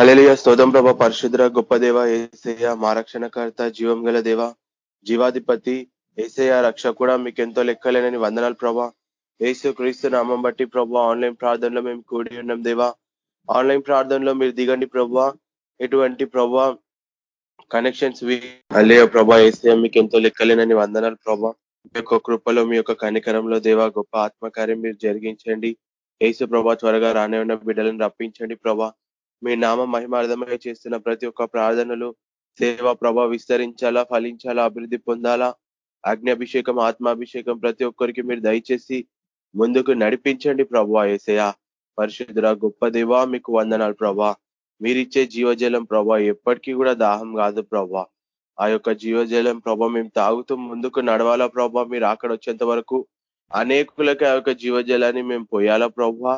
హలలియ స్తోత్రం ప్రభ. పరిశుద్ర గొప్ప దేవ ఏసయ్య మా రక్షణకర్త జీవం గల దేవ. జీవాధిపతి ఏసయ్య రక్ష కూడా మీకు ఎంతో లెక్కలేనని వందనాలు ప్రభా. ఏసు క్రీస్తు నామం బట్టి ప్రభా ఆన్లైన్ ప్రార్థనలో మేము కూడి ఉన్నాం దేవా. ఆన్లైన్ ప్రార్థనలో మీరు దిగండి ప్రభా. ఎటువంటి ప్రభా కనెక్షన్స్ అల్లే ప్రభా ఏసయ మీకు ఎంతో లెక్కలేనని వందనాలు ప్రభా. మీ యొక్క కృపలో మీ యొక్క కనికరంలో దేవా గొప్ప ఆత్మకార్యం మీరు జరిగించండి. ఏసు ప్రభా త్వరగా రానే ఉన్న బిడ్డలను రప్పించండి ప్రభా. మీ నామ మహిమార్థమై చేస్తున్న ప్రతి ఒక్క ప్రార్థనలు సేవ ప్రభా విస్తరించాలా ఫలించాలా అభివృద్ధి పొందాలా? అగ్నిభిషేకం ఆత్మాభిషేకం ప్రతి ఒక్కరికి మీరు దయచేసి ముందుకు నడిపించండి ప్రభా ఏసయ పరిశుద్ధుర గొప్ప దేవా మీకు వందనాలు ప్రభా. మీరిచ్చే జీవజలం ప్రభా ఎప్పటికీ కూడా దాహం కాదు ప్రభా. ఆ యొక్క జీవజలం ప్రభా మేము తాగుతూ ముందుకు నడవాలా ప్రభా. మీరు అక్కడ వచ్చేంత వరకు అనేకులకి ఆ యొక్క జీవజలాన్ని మేము పోయాలా ప్రభా.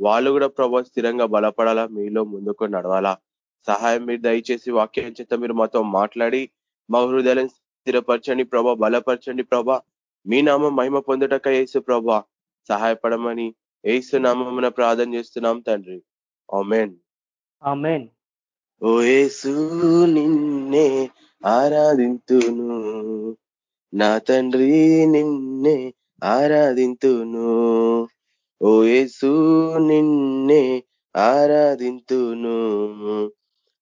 వాళ్ళు కూడా ప్రభా స్థిరంగా బలపడాలా? మీలో ముందుకు నడవాలా? సహాయం మీరు దయచేసి వాక్యం చేత మీరు మాతో మాట్లాడి మా హృదయాలను స్థిరపరచండి ప్రభా బలపరచండి ప్రభా. మీ నామం మహిమ పొందుటక ఏసు ప్రభా సహాయపడమని ఏసు నామమున ప్రార్థన చేస్తున్నాం తండ్రి. ఆమెన్. ఓ ఏసు నిన్నే ఆరాధింతును నా తండ్రి నిన్నే ఆరాధింతును. ఓ యేసు నిన్నే ఆరాధింతును.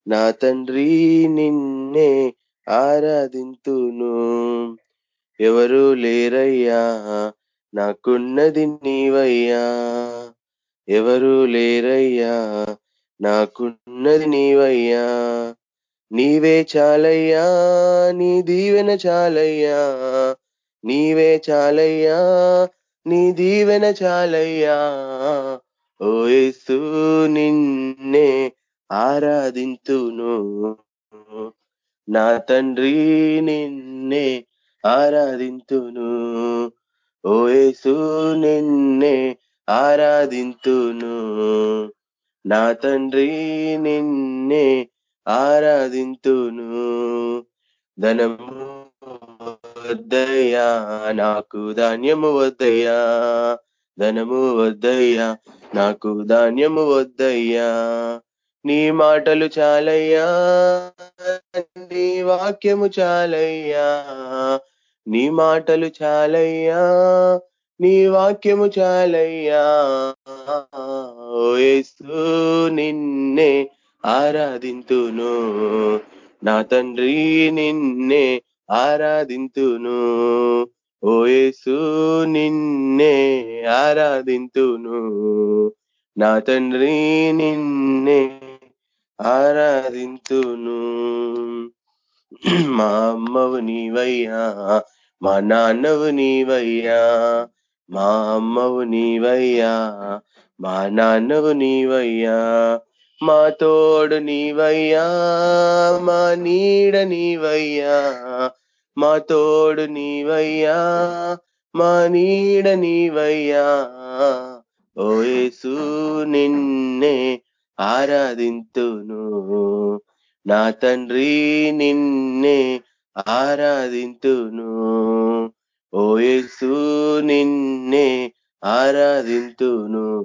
నా తండ్రి నిన్నే ఆరాధింతును. ఎవరు లేరయ్యా? నాకున్నది నీవయ్యా. ఎవరు లేరయ్యా? నాకున్నది నీవయ్యా. నీవే చాలయ్యా నీ దీవెన చాలయ్యా. నీవే చాలయ్యా నీ దీవెన చాలయ్యా. ఓయేసు నిన్నే ఆరాధింతును. నా తండ్రి నిన్నే ఆరాధింతును. ఓయేసు నిన్నే ఆరాధింతును. నా తండ్రి నిన్నే ఆరాధింతును. ధనము వద్దయ్యా నాకు ధాన్యము వద్దయ్యా ధనము వద్దయ్యా నాకు ధాన్యము వద్దయ్యా. నీ మాటలు చాలయ్యా నీ వాక్యము చాలయ్యా. నీ మాటలు చాలయ్యా నీ వాక్యము చాలయ్యా. ఓయేసు నిన్నే ఆరాధింతును. నా తండ్రి నిన్నే ఆరాధింతును. ఓయేసు నిన్నే ఆరాధింతును. నా తండ్రి నిన్నే ఆరాధింతును. మా అమ్మవు నీవయ్యా మా నాన్నవు నీవయ్యా మా అమ్మవు నీవయ్యా మా నాన్నవు నీవయ్యా. మా తోడు నీవయ్యా మా నీడ నీవయ్యా. మా తోడు నీవయ్యా మా నీడ నీవయ్యా. ఓయేసు నిన్నే ఆరాధింతును. నా తండ్రి నిన్నే ఆరాధింతును. ఓయేసు నిన్నే ఆరాధింతును.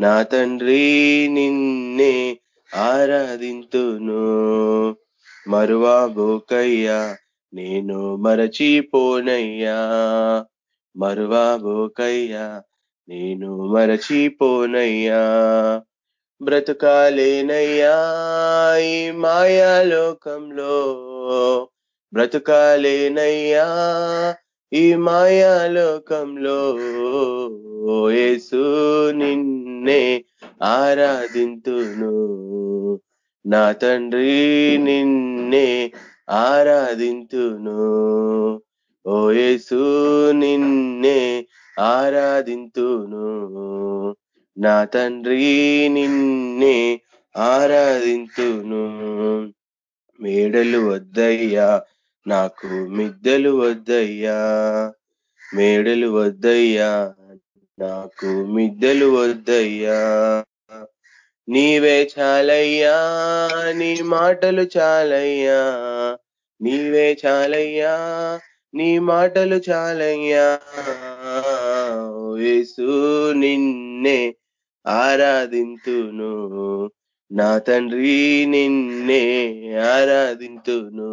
నా తండ్రి నిన్నే ఆరాధింతును. మరువా బోకయ్యా నేను మరచిపోనయ్యా. మరువా బోకయ్యా నేను మరచిపోనయ్యా. బ్రతుకాలేనయ్యా ఈ మాయాలోకంలో. బ్రతుకాలేనయ్యా ఈ మాయాలోకంలో యేసు నిన్నే ఆరాధింతును. నా తండ్రి నిన్నే ఆరాధింతును. ఓ యేసు నిన్నే ఆరాధింతును. నా తండ్రి నిన్నే ఆరాధింతును. మేడలు వద్దయ్యా నాకు మిద్దెలు వద్దయ్యా మేడలు వద్దయ్యా నాకు మిద్దెలు వద్దయ్యా. నీవే చాలయ్యా నీ మాటలు చాలయ్యా. నీవే చాలయ్యా నీ మాటలు చాలయ్యా. వేసు నిన్నే ఆరాధింతును. నా తండ్రి నిన్నే ఆరాధింతును.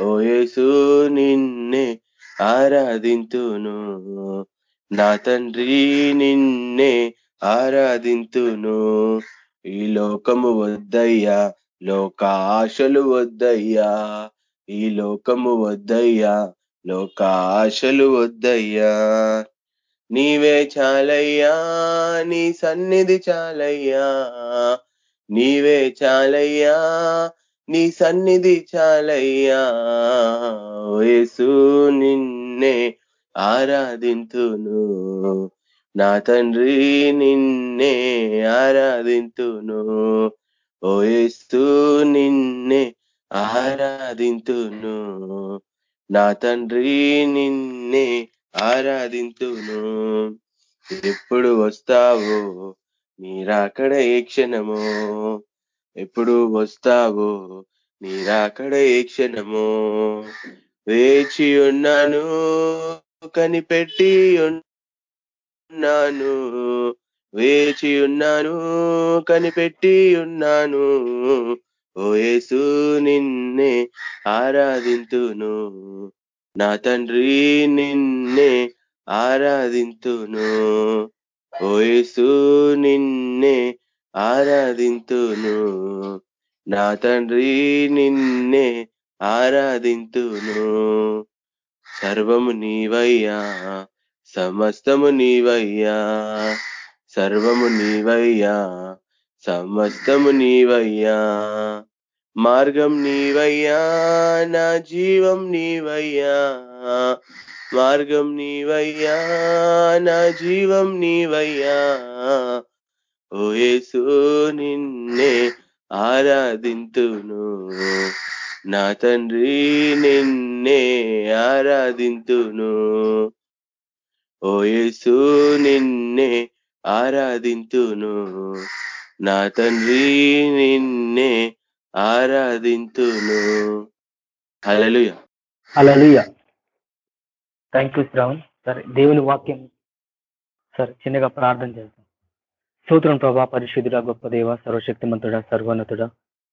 ఓయేసు నిన్నే ఆరాధింతును. నా తండ్రి నిన్నే ఆరాధింతును. ఈ లోకము వద్దయ్యా లోక ఆశలు వద్దయ్యా. ఈ లోకము వద్దయ్యా లోక ఆశలు వద్దయ్యా. నీవే చాలయ్యా నీ సన్నిధి చాలయ్యా. నీవే చాలయ్యా నీ సన్నిధి చాలయ్యా ఓ యేసు నిన్నే ఆరాధింతును. నా తండ్రి నిన్నే ఆరాధింతును. వయస్సు నిన్నే ఆరాధింతును. నా తండ్రి నిన్నే ఆరాధింతును. ఎప్పుడు వస్తావో మీరాకడ ఏ క్షణము. ఎప్పుడు వస్తావో నీరాకడ ఏ క్షణము. వేచి ఉన్నాను కనిపెట్టి ఉన్నాను. వేచి ఉన్నాను కనిపెట్టి ఉన్నాను. ఓయేసు నిన్నే ఆరాధింతును. నా తండ్రి నిన్నే ఆరాధింతును. ఓయేసు నిన్నే ఆరాధింతును. నా తండ్రి నిన్నే ఆరాధింతును. సర్వము నీవయ్యా సమస్తము నీవయ్యా సర్వము నీవయ్యా సమస్తము నీవయ్యా. మార్గం నీవయ్యా నా జీవం నీవయ్యా. మార్గం నీవయ్యా నా జీవం నీవయ్యా. ఓయేసు నిన్నే ఆరాధింతును. నా తండ్రి నిన్నే ఆరాధింతును. ఓయేసు నిన్నే ఆరాధింతును. నా తండ్రి నిన్నే ఆరాధింతును. హల్లెలూయా. అలలుయ థ్యాంక్ యూ శ్రావణ్. సరే దేవుని వాక్యం సరే చిన్నగా ప్రార్థన చేస్తాం స్తోత్రం ప్రభా పరిశుద్ధుడ గొప్ప దేవ సర్వశక్తిమంతుడ సర్వోన్నతుడ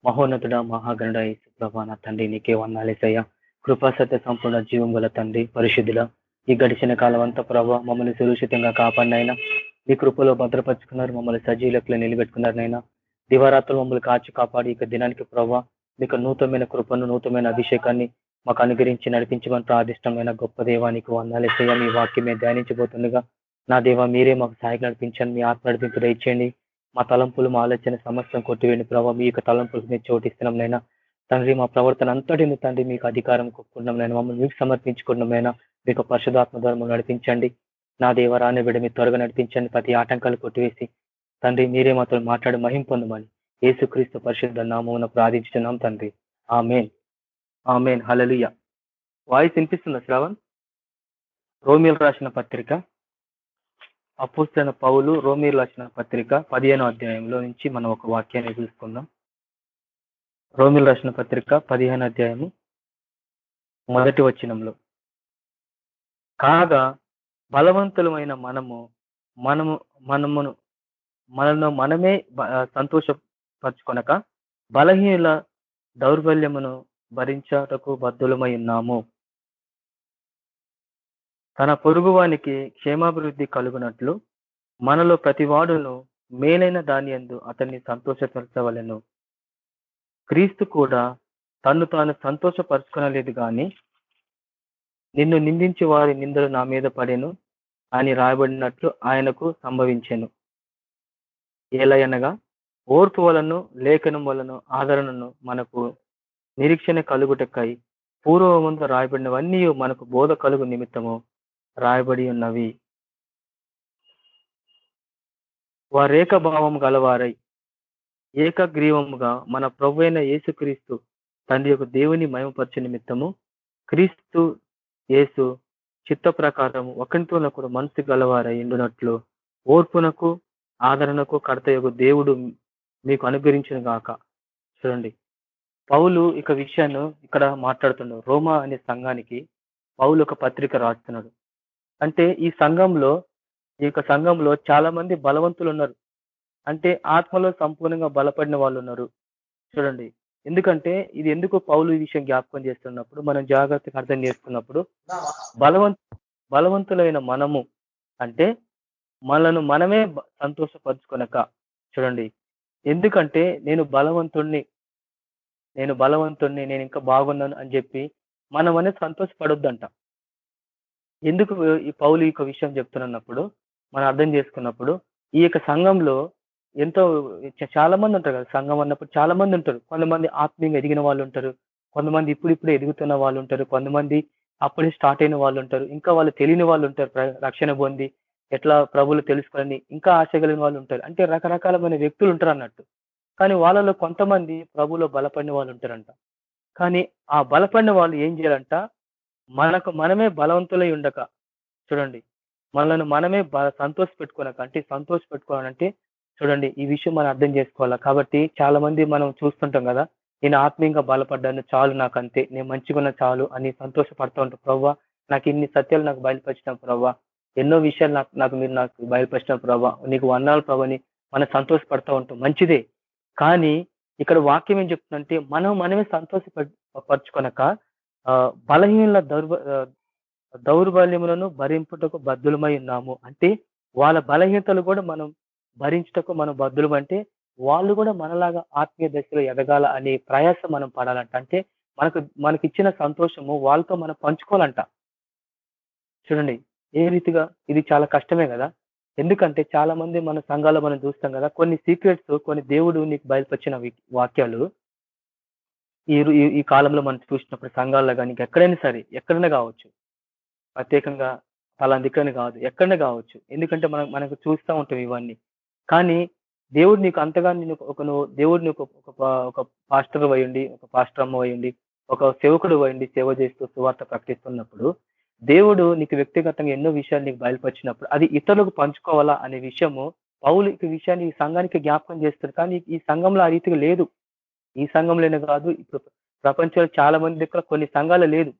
మహోన్నతుడ మహాగణుడ యేసు ప్రభా నా తండ్రి నీకే వందాలేసయ్యా కృపాసత్య సంపూర్ణ జీవం గల తండ్రి పరిశుద్ధుడ ఈ గడిచిన కాలం అంతా ప్రభా మమ్మల్ని సురక్షితంగా కాపాడినైనా మీ కృపలో భద్రపరుచుకున్నారు మమ్మల్ని సజీలకులు నిలబెట్టుకున్నారు నైనా దివారాత్రులు మమ్మల్ని కాచి కాపాడి ఇక దినానికి ప్రభా మీకు నూతనమైన కృపను నూతనమైన అభిషేకాన్ని మాకు అనుగ్రహించి నడిపించమని ప్రాదిష్టమైన గొప్ప దేవానికి వందాలేసయ్యా మీ వాక్యమే ధ్యానించబోతుండగా నా దేవ మీరే మాకు సహాయం నడిపించండి మీ ఆత్మ నడిపింపు దయచేయండి. మా తలంపులు మా ఆలోచన సమస్యను కొట్టివేయండి ప్రభావ మీ యొక్క తలంపులకు మీరు చోటిస్తున్నాం నైనా. తండ్రి మా ప్రవర్తన అంతటిని తండ్రి మీకు అధికారం కొట్టుకున్నాం నేను. మమ్మల్ని మీకు సమర్పించుకున్నాం నైనా. మీకు పరిశుధాత్మ ధర్మం నడిపించండి. నా దేవ రాని బిడ్డ మీరు త్వరగా నడిపించండి. ప్రతి ఆటంకాలు కొట్టివేసి తండ్రి మీరే మాతో మాట్లాడి మహిం పొందమని ఏసుక్రీస్తు పరిశుద్ధ నామమున ప్రార్థించుతున్నాం తండ్రి. ఆమెన్. మేన్ హలలుయ వాయిస్ వినిపిస్తుందా శ్రావణ్? రోమిల్ రాసిన పత్రిక. అపుస్తైన పౌలు రోమిల్ రాసిన పత్రిక పదిహేనో అధ్యాయంలో నుంచి మనం ఒక వాక్యాన్ని చూసుకుందాం రోమిల్ రచన పత్రిక పదిహేను అధ్యాయము మొదటి వచనంలో. కాగా బలవంతులమైన మనము మనము మనమును మనను మనమే సంతోషపరచుకొనక బలహీనుల దౌర్బల్యమును భరించటకు బద్దులమై ఉన్నాము. తన పొరుగువానికి క్షేమాభివృద్ధి కలుగునట్లు మనలో ప్రతివాడును మేలైన దాని ఎందు అతన్ని సంతోషపరచవలను. క్రీస్తు కూడా తన్ను తాను సంతోషపరచుకునలేదు గాని నిన్ను నిందించి వారి నిందలు నా మీద పడేను అని రాయబడినట్లు ఆయనకు సంభవించెను. ఏలయనగా ఓర్పు వలను లేఖనం వలను ఆదరణను మనకు నిరీక్షణ కలుగుటకై పూర్వముందు రాయబడినవన్నీ మనకు బోధ కలుగు నిమిత్తము. రాయబడి ఉన్నవి. వారేక భావం గలవారై ఏకగ్రీవముగా మన ప్రభు అయిన యేసుక్రీస్తు తండ్రి యొక్క దేవుని మయమపరిచే నిమిత్తము క్రీస్తు యేసు చిత్త ప్రకారం ఒకరితో కూడా మనసు గలవారై ఉండునట్లు ఓర్పునకు ఆదరణకు కర్తయ్యకు దేవుడు మీకు అనుగ్రహించిన గాక. చూడండి. పౌలు ఇక విషయాన్ని ఇక్కడ మాట్లాడుతున్నాడు. రోమా అనే సంఘానికి పౌలు ఒక పత్రిక రాస్తున్నాడు. అంటే ఈ సంఘంలో ఈ యొక్క సంఘంలో చాలా మంది బలవంతులు ఉన్నారు అంటే ఆత్మలో సంపూర్ణంగా బలపడిన వాళ్ళు ఉన్నారు చూడండి. ఎందుకంటే ఇది ఎందుకు పౌలు ఈ విషయం జ్ఞాపకం చేస్తున్నప్పుడు మనం జాగ్రత్తగా అర్థం చేసుకున్నప్పుడు బలవంత బలవంతులైన మనము అంటే మనను మనమే సంతోషపరుచుకొనక చూడండి. ఎందుకంటే నేను బలవంతుణ్ణి నేను బలవంతుణ్ణి నేను ఇంకా బాగున్నాను అని చెప్పి మనం అనేది సంతోషపడొద్దంట. ఎందుకు ఈ పౌలు ఈ యొక్క విషయం చెప్తున్నప్పుడు మనం అర్థం చేసుకున్నప్పుడు ఈ యొక్క సంఘంలో ఎంతో చాలా మంది ఉంటారు కదా సంఘం అన్నప్పుడు చాలా మంది ఉంటారు. కొంతమంది ఆత్మీయంగా ఎదిగిన వాళ్ళు ఉంటారు. కొంతమంది ఇప్పుడు ఎదుగుతున్న వాళ్ళు ఉంటారు. కొంతమంది అప్పుడే స్టార్ట్ అయిన వాళ్ళు ఉంటారు. ఇంకా వాళ్ళు తెలియని వాళ్ళు ఉంటారు. ప్ర- రక్షణ పొంది ఎట్లా ప్రభులు తెలుసుకోవాలని ఇంకా ఆశ కలిగిన వాళ్ళు ఉంటారు. అంటే రకరకాలమైన వ్యక్తులు ఉంటారు అన్నట్టు. కానీ వాళ్ళలో కొంతమంది ప్రభులో బలపడిన వాళ్ళు ఉంటారంట. కానీ ఆ బలపడిన వాళ్ళు ఏం చేయాలంట? మనకు మనమే బలవంతులై ఉండక. చూడండి. మనల్ని మనమే సంతోష పెట్టుకోనక అంటే సంతోష పెట్టుకోవాలంటే చూడండి ఈ విషయం మనం అర్థం చేసుకోవాలా? కాబట్టి చాలా మంది మనం చూస్తుంటాం కదా నేను ఆత్మీయంగా బలపడ్డాను చాలు నాకు అంతే నేను మంచిగా ఉన్న చాలు అని సంతోషపడతా ఉంటాను ప్రవ్వా నాకు ఇన్ని సత్యాలు నాకు బయలుపరిచిన ప్రవ్వా. ఎన్నో విషయాలు నాకు నాకు మీరు నాకు బయలుపరిచిన ప్రవ్వా. నీకు వన్నాలు ప్రభని మనం సంతోషపడతా ఉంటాం. మంచిదే. కానీ ఇక్కడ వాక్యం ఏం చెప్తుందంటే మనం మనమే సంతోష పరుచుకొనక బలహీనుల దౌర్బ దౌర్బల్యములను భరింపుటకు బద్దులమై ఉన్నాము. అంటే వాళ్ళ బలహీనతలు కూడా మనం భరించుటకు మనం బద్దులం అంటే వాళ్ళు కూడా మనలాగా ఆత్మీయ దశలో ఎదగాల అనే ప్రయాసం మనం పడాలంట. అంటే మనకు మనకి ఇచ్చిన సంతోషము వాళ్ళతో మనం పంచుకోవాలంట. చూడండి ఏ రీతిగా ఇది చాలా కష్టమే కదా? ఎందుకంటే చాలా మంది మన సంఘాల్లో మనం చూస్తాం కదా కొన్ని సీక్రెట్స్ కొన్ని దేవుడు నీకు బయలుపరిచిన వాక్యాలు ఈ ఈ- కాలంలో మనం చూసినప్పుడు సంఘాల్లో కానీ ఎక్కడైనా సరే ఎక్కడైనా కావచ్చు. ప్రత్యేకంగా అలాంటి ఇక్కడనే కాదు ఎక్కడైనా కావచ్చు. ఎందుకంటే మనం మనకు చూస్తూ ఉంటాం ఇవన్నీ. కానీ దేవుడు నీకు అంతగా నేను ఒక నువ్వు దేవుడు నీకు ఒక ఒక పాస్టర్ అయ్యండి ఒక పాస్టర్ అమ్మ అయ్యండి ఒక సేవకుడు అయ్యండి సేవ చేస్తూ సువార్త ప్రకటిస్తున్నప్పుడు దేవుడు నీకు వ్యక్తిగతంగా ఎన్నో విషయాలు నీకు బయలుపరిచినప్పుడు అది ఇతరులకు పంచుకోవాలా అనే విషయము పౌలు ఈ విషయాన్ని ఈ సంఘానికి జ్ఞాపకం చేస్తారు కానీ ఈ సంఘంలో ఆ రీతిగా లేదు. ఈ సంఘంలోనే కాదు ఇప్పుడు ప్రపంచంలో చాలా మంది దగ్గర కొన్ని సంఘాలు లేదు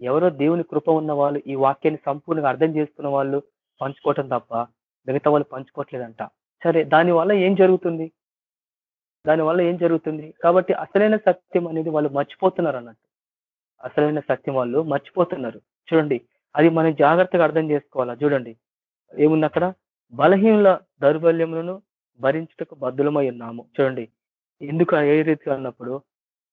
ఎవరో దేవుని కృప ఉన్న వాళ్ళు ఈ వాక్యాన్ని సంపూర్ణంగా అర్థం చేసుకున్న వాళ్ళు పంచుకోవటం తప్ప మిగతా వాళ్ళు పంచుకోవట్లేదంట. సరే దానివల్ల ఏం జరుగుతుంది? దానివల్ల ఏం జరుగుతుంది? కాబట్టి అసలైన సత్యం అనేది వాళ్ళు మర్చిపోతున్నారు అన్నట్టు. అసలైన సత్యం వాళ్ళు మర్చిపోతున్నారు. చూడండి అది మనం జాగ్రత్తగా అర్థం చేసుకోవాలా? చూడండి ఏముంది అక్కడ? బలహీనుల దౌర్బల్యములను భరించుటకు బద్దులమై ఉన్నాము. చూడండి ఎందుకు ఏ రీతిగా అన్నప్పుడు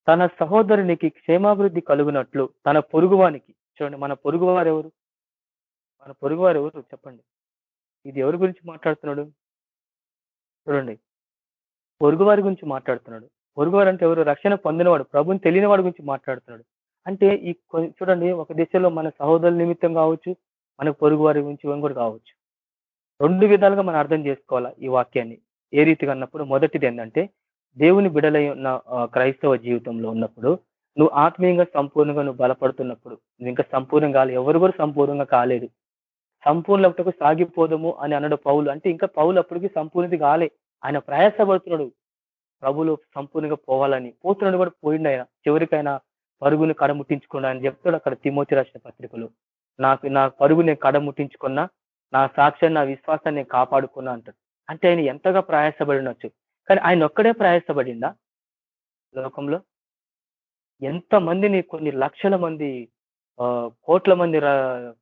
తన సహోదరునికి క్షేమాభివృద్ధి కలుగునట్లు తన పొరుగువానికి. చూడండి మన పొరుగువారు ఎవరు మన పొరుగువారు ఎవరు చెప్పండి. ఇది ఎవరి గురించి మాట్లాడుతున్నాడు? చూడండి. పొరుగువారి గురించి మాట్లాడుతున్నాడు. పొరుగువారు అంటే ఎవరు? రక్షణ పొందినవాడు ప్రభుని తెలియని వాడి గురించి మాట్లాడుతున్నాడు. అంటే ఈ చూడండి ఒక దిశలో మన సహోదరుల నిమిత్తం కావచ్చు మన పొరుగువారి గురించి కూడా కావచ్చు. రెండు విధాలుగా మనం అర్థం చేసుకోవాలా ఈ వాక్యాన్ని? ఏ రీతిగా అన్నప్పుడు మొదటిది ఏంటంటే దేవుని బిడలై ఉన్న క్రైస్తవ జీవితంలో ఉన్నప్పుడు నువ్వు ఆత్మీయంగా సంపూర్ణంగా నువ్వు బలపడుతున్నప్పుడు నువ్వు ఇంకా సంపూర్ణంగా కాలేదు ఎవరు కూడా సంపూర్ణంగా కాలేదు. సంపూర్ణకు సాగిపోదము అని అన్నాడు పౌలు. అంటే ఇంకా పౌలు అప్పటికి సంపూర్ణత కాలే. ఆయన ప్రయాసపడుతున్నాడు. ప్రభులు సంపూర్ణంగా పోవాలని. పోతున్నాడు కూడా పోయిండు ఆయన. చివరికైనా పరుగుని కడముట్టించుకున్నా అని చెప్తాడు అక్కడ తిమోతి రాసిన పత్రికలు. నాకు నా పరుగు నేను కడముట్టించుకున్నా నా సాక్ష్యాన్ని నా విశ్వాసాన్ని నేను కాపాడుకున్నా అంటాడు. అంటే ఆయన ఎంతగా ప్రయాసపడినొచ్చు? కానీ ఆయన ఒక్కడే ప్రయాసపడిందా? లోకంలో? ఎంత మందిని కొన్ని లక్షల మంది ఆ, కోట్ల మంది ర-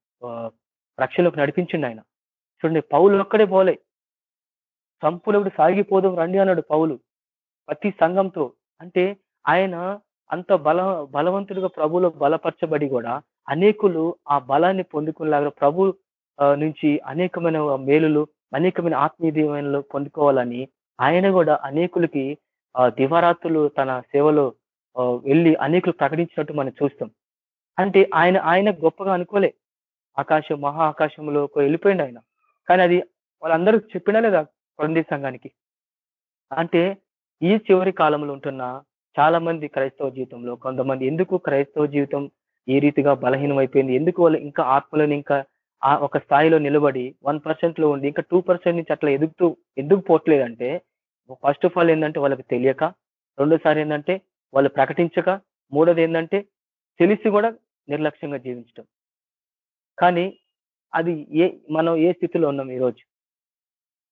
రక్షణలోకి నడిపించిండు ఆయన. చూడండి పౌలు ఒక్కడే పోలే సంపూర్ణుడు సాగిపోదాం రండి అన్నాడు పౌలు ప్రతి సంఘంతో. అంటే ఆయన అంత బల బలవంతుడిగా ప్రభులో బలపరచబడి కూడా అనేకులు ఆ బలాన్ని పొందుకునేలాగా ప్రభు నుంచి అనేకమైన మేలులు అనేకమైన ఆత్మీయమైన పొందుకోవాలని ఆయన కూడా అనేకులకి దివరాత్రులు దివారాత్రులు తన సేవలో వెళ్ళి అనేకులు ప్రకటించినట్టు మనం చూస్తాం. అంటే ఆయన ఆయన గొప్పగా అనుకోలే. ఆకాశం మహా ఆకాశంలో వెళ్ళిపోయింది ఆయన. కానీ అది వాళ్ళందరూ చెప్పినా లేదా కొరంది సంఘానికి? అంటే ఈ చివరి కాలంలో ఉంటున్న చాలా మంది క్రైస్తవ జీవితంలో కొంతమంది ఎందుకు క్రైస్తవ జీవితం ఏ రీతిగా బలహీనం అయిపోయింది ఎందుకు వాళ్ళు ఇంకా ఆత్మలను ఇంకా ఆ ఒక స్థాయిలో నిలబడి వన్ పర్సెంట్లో ఉండి ఇంకా టూ పర్సెంట్ నుంచి అట్లా ఎదుగుతూ ఎందుకు పోవట్లేదంటే ఫస్ట్ ఆఫ్ ఆల్ ఏంటంటే వాళ్ళకి తెలియక రెండోసారి ఏంటంటే వాళ్ళు ప్రకటించక మూడోది ఏంటంటే తెలిసి కూడా నిర్లక్ష్యంగా జీవించడం కానీ అది ఏ మనం ఏ స్థితిలో ఉన్నాం ఈరోజు?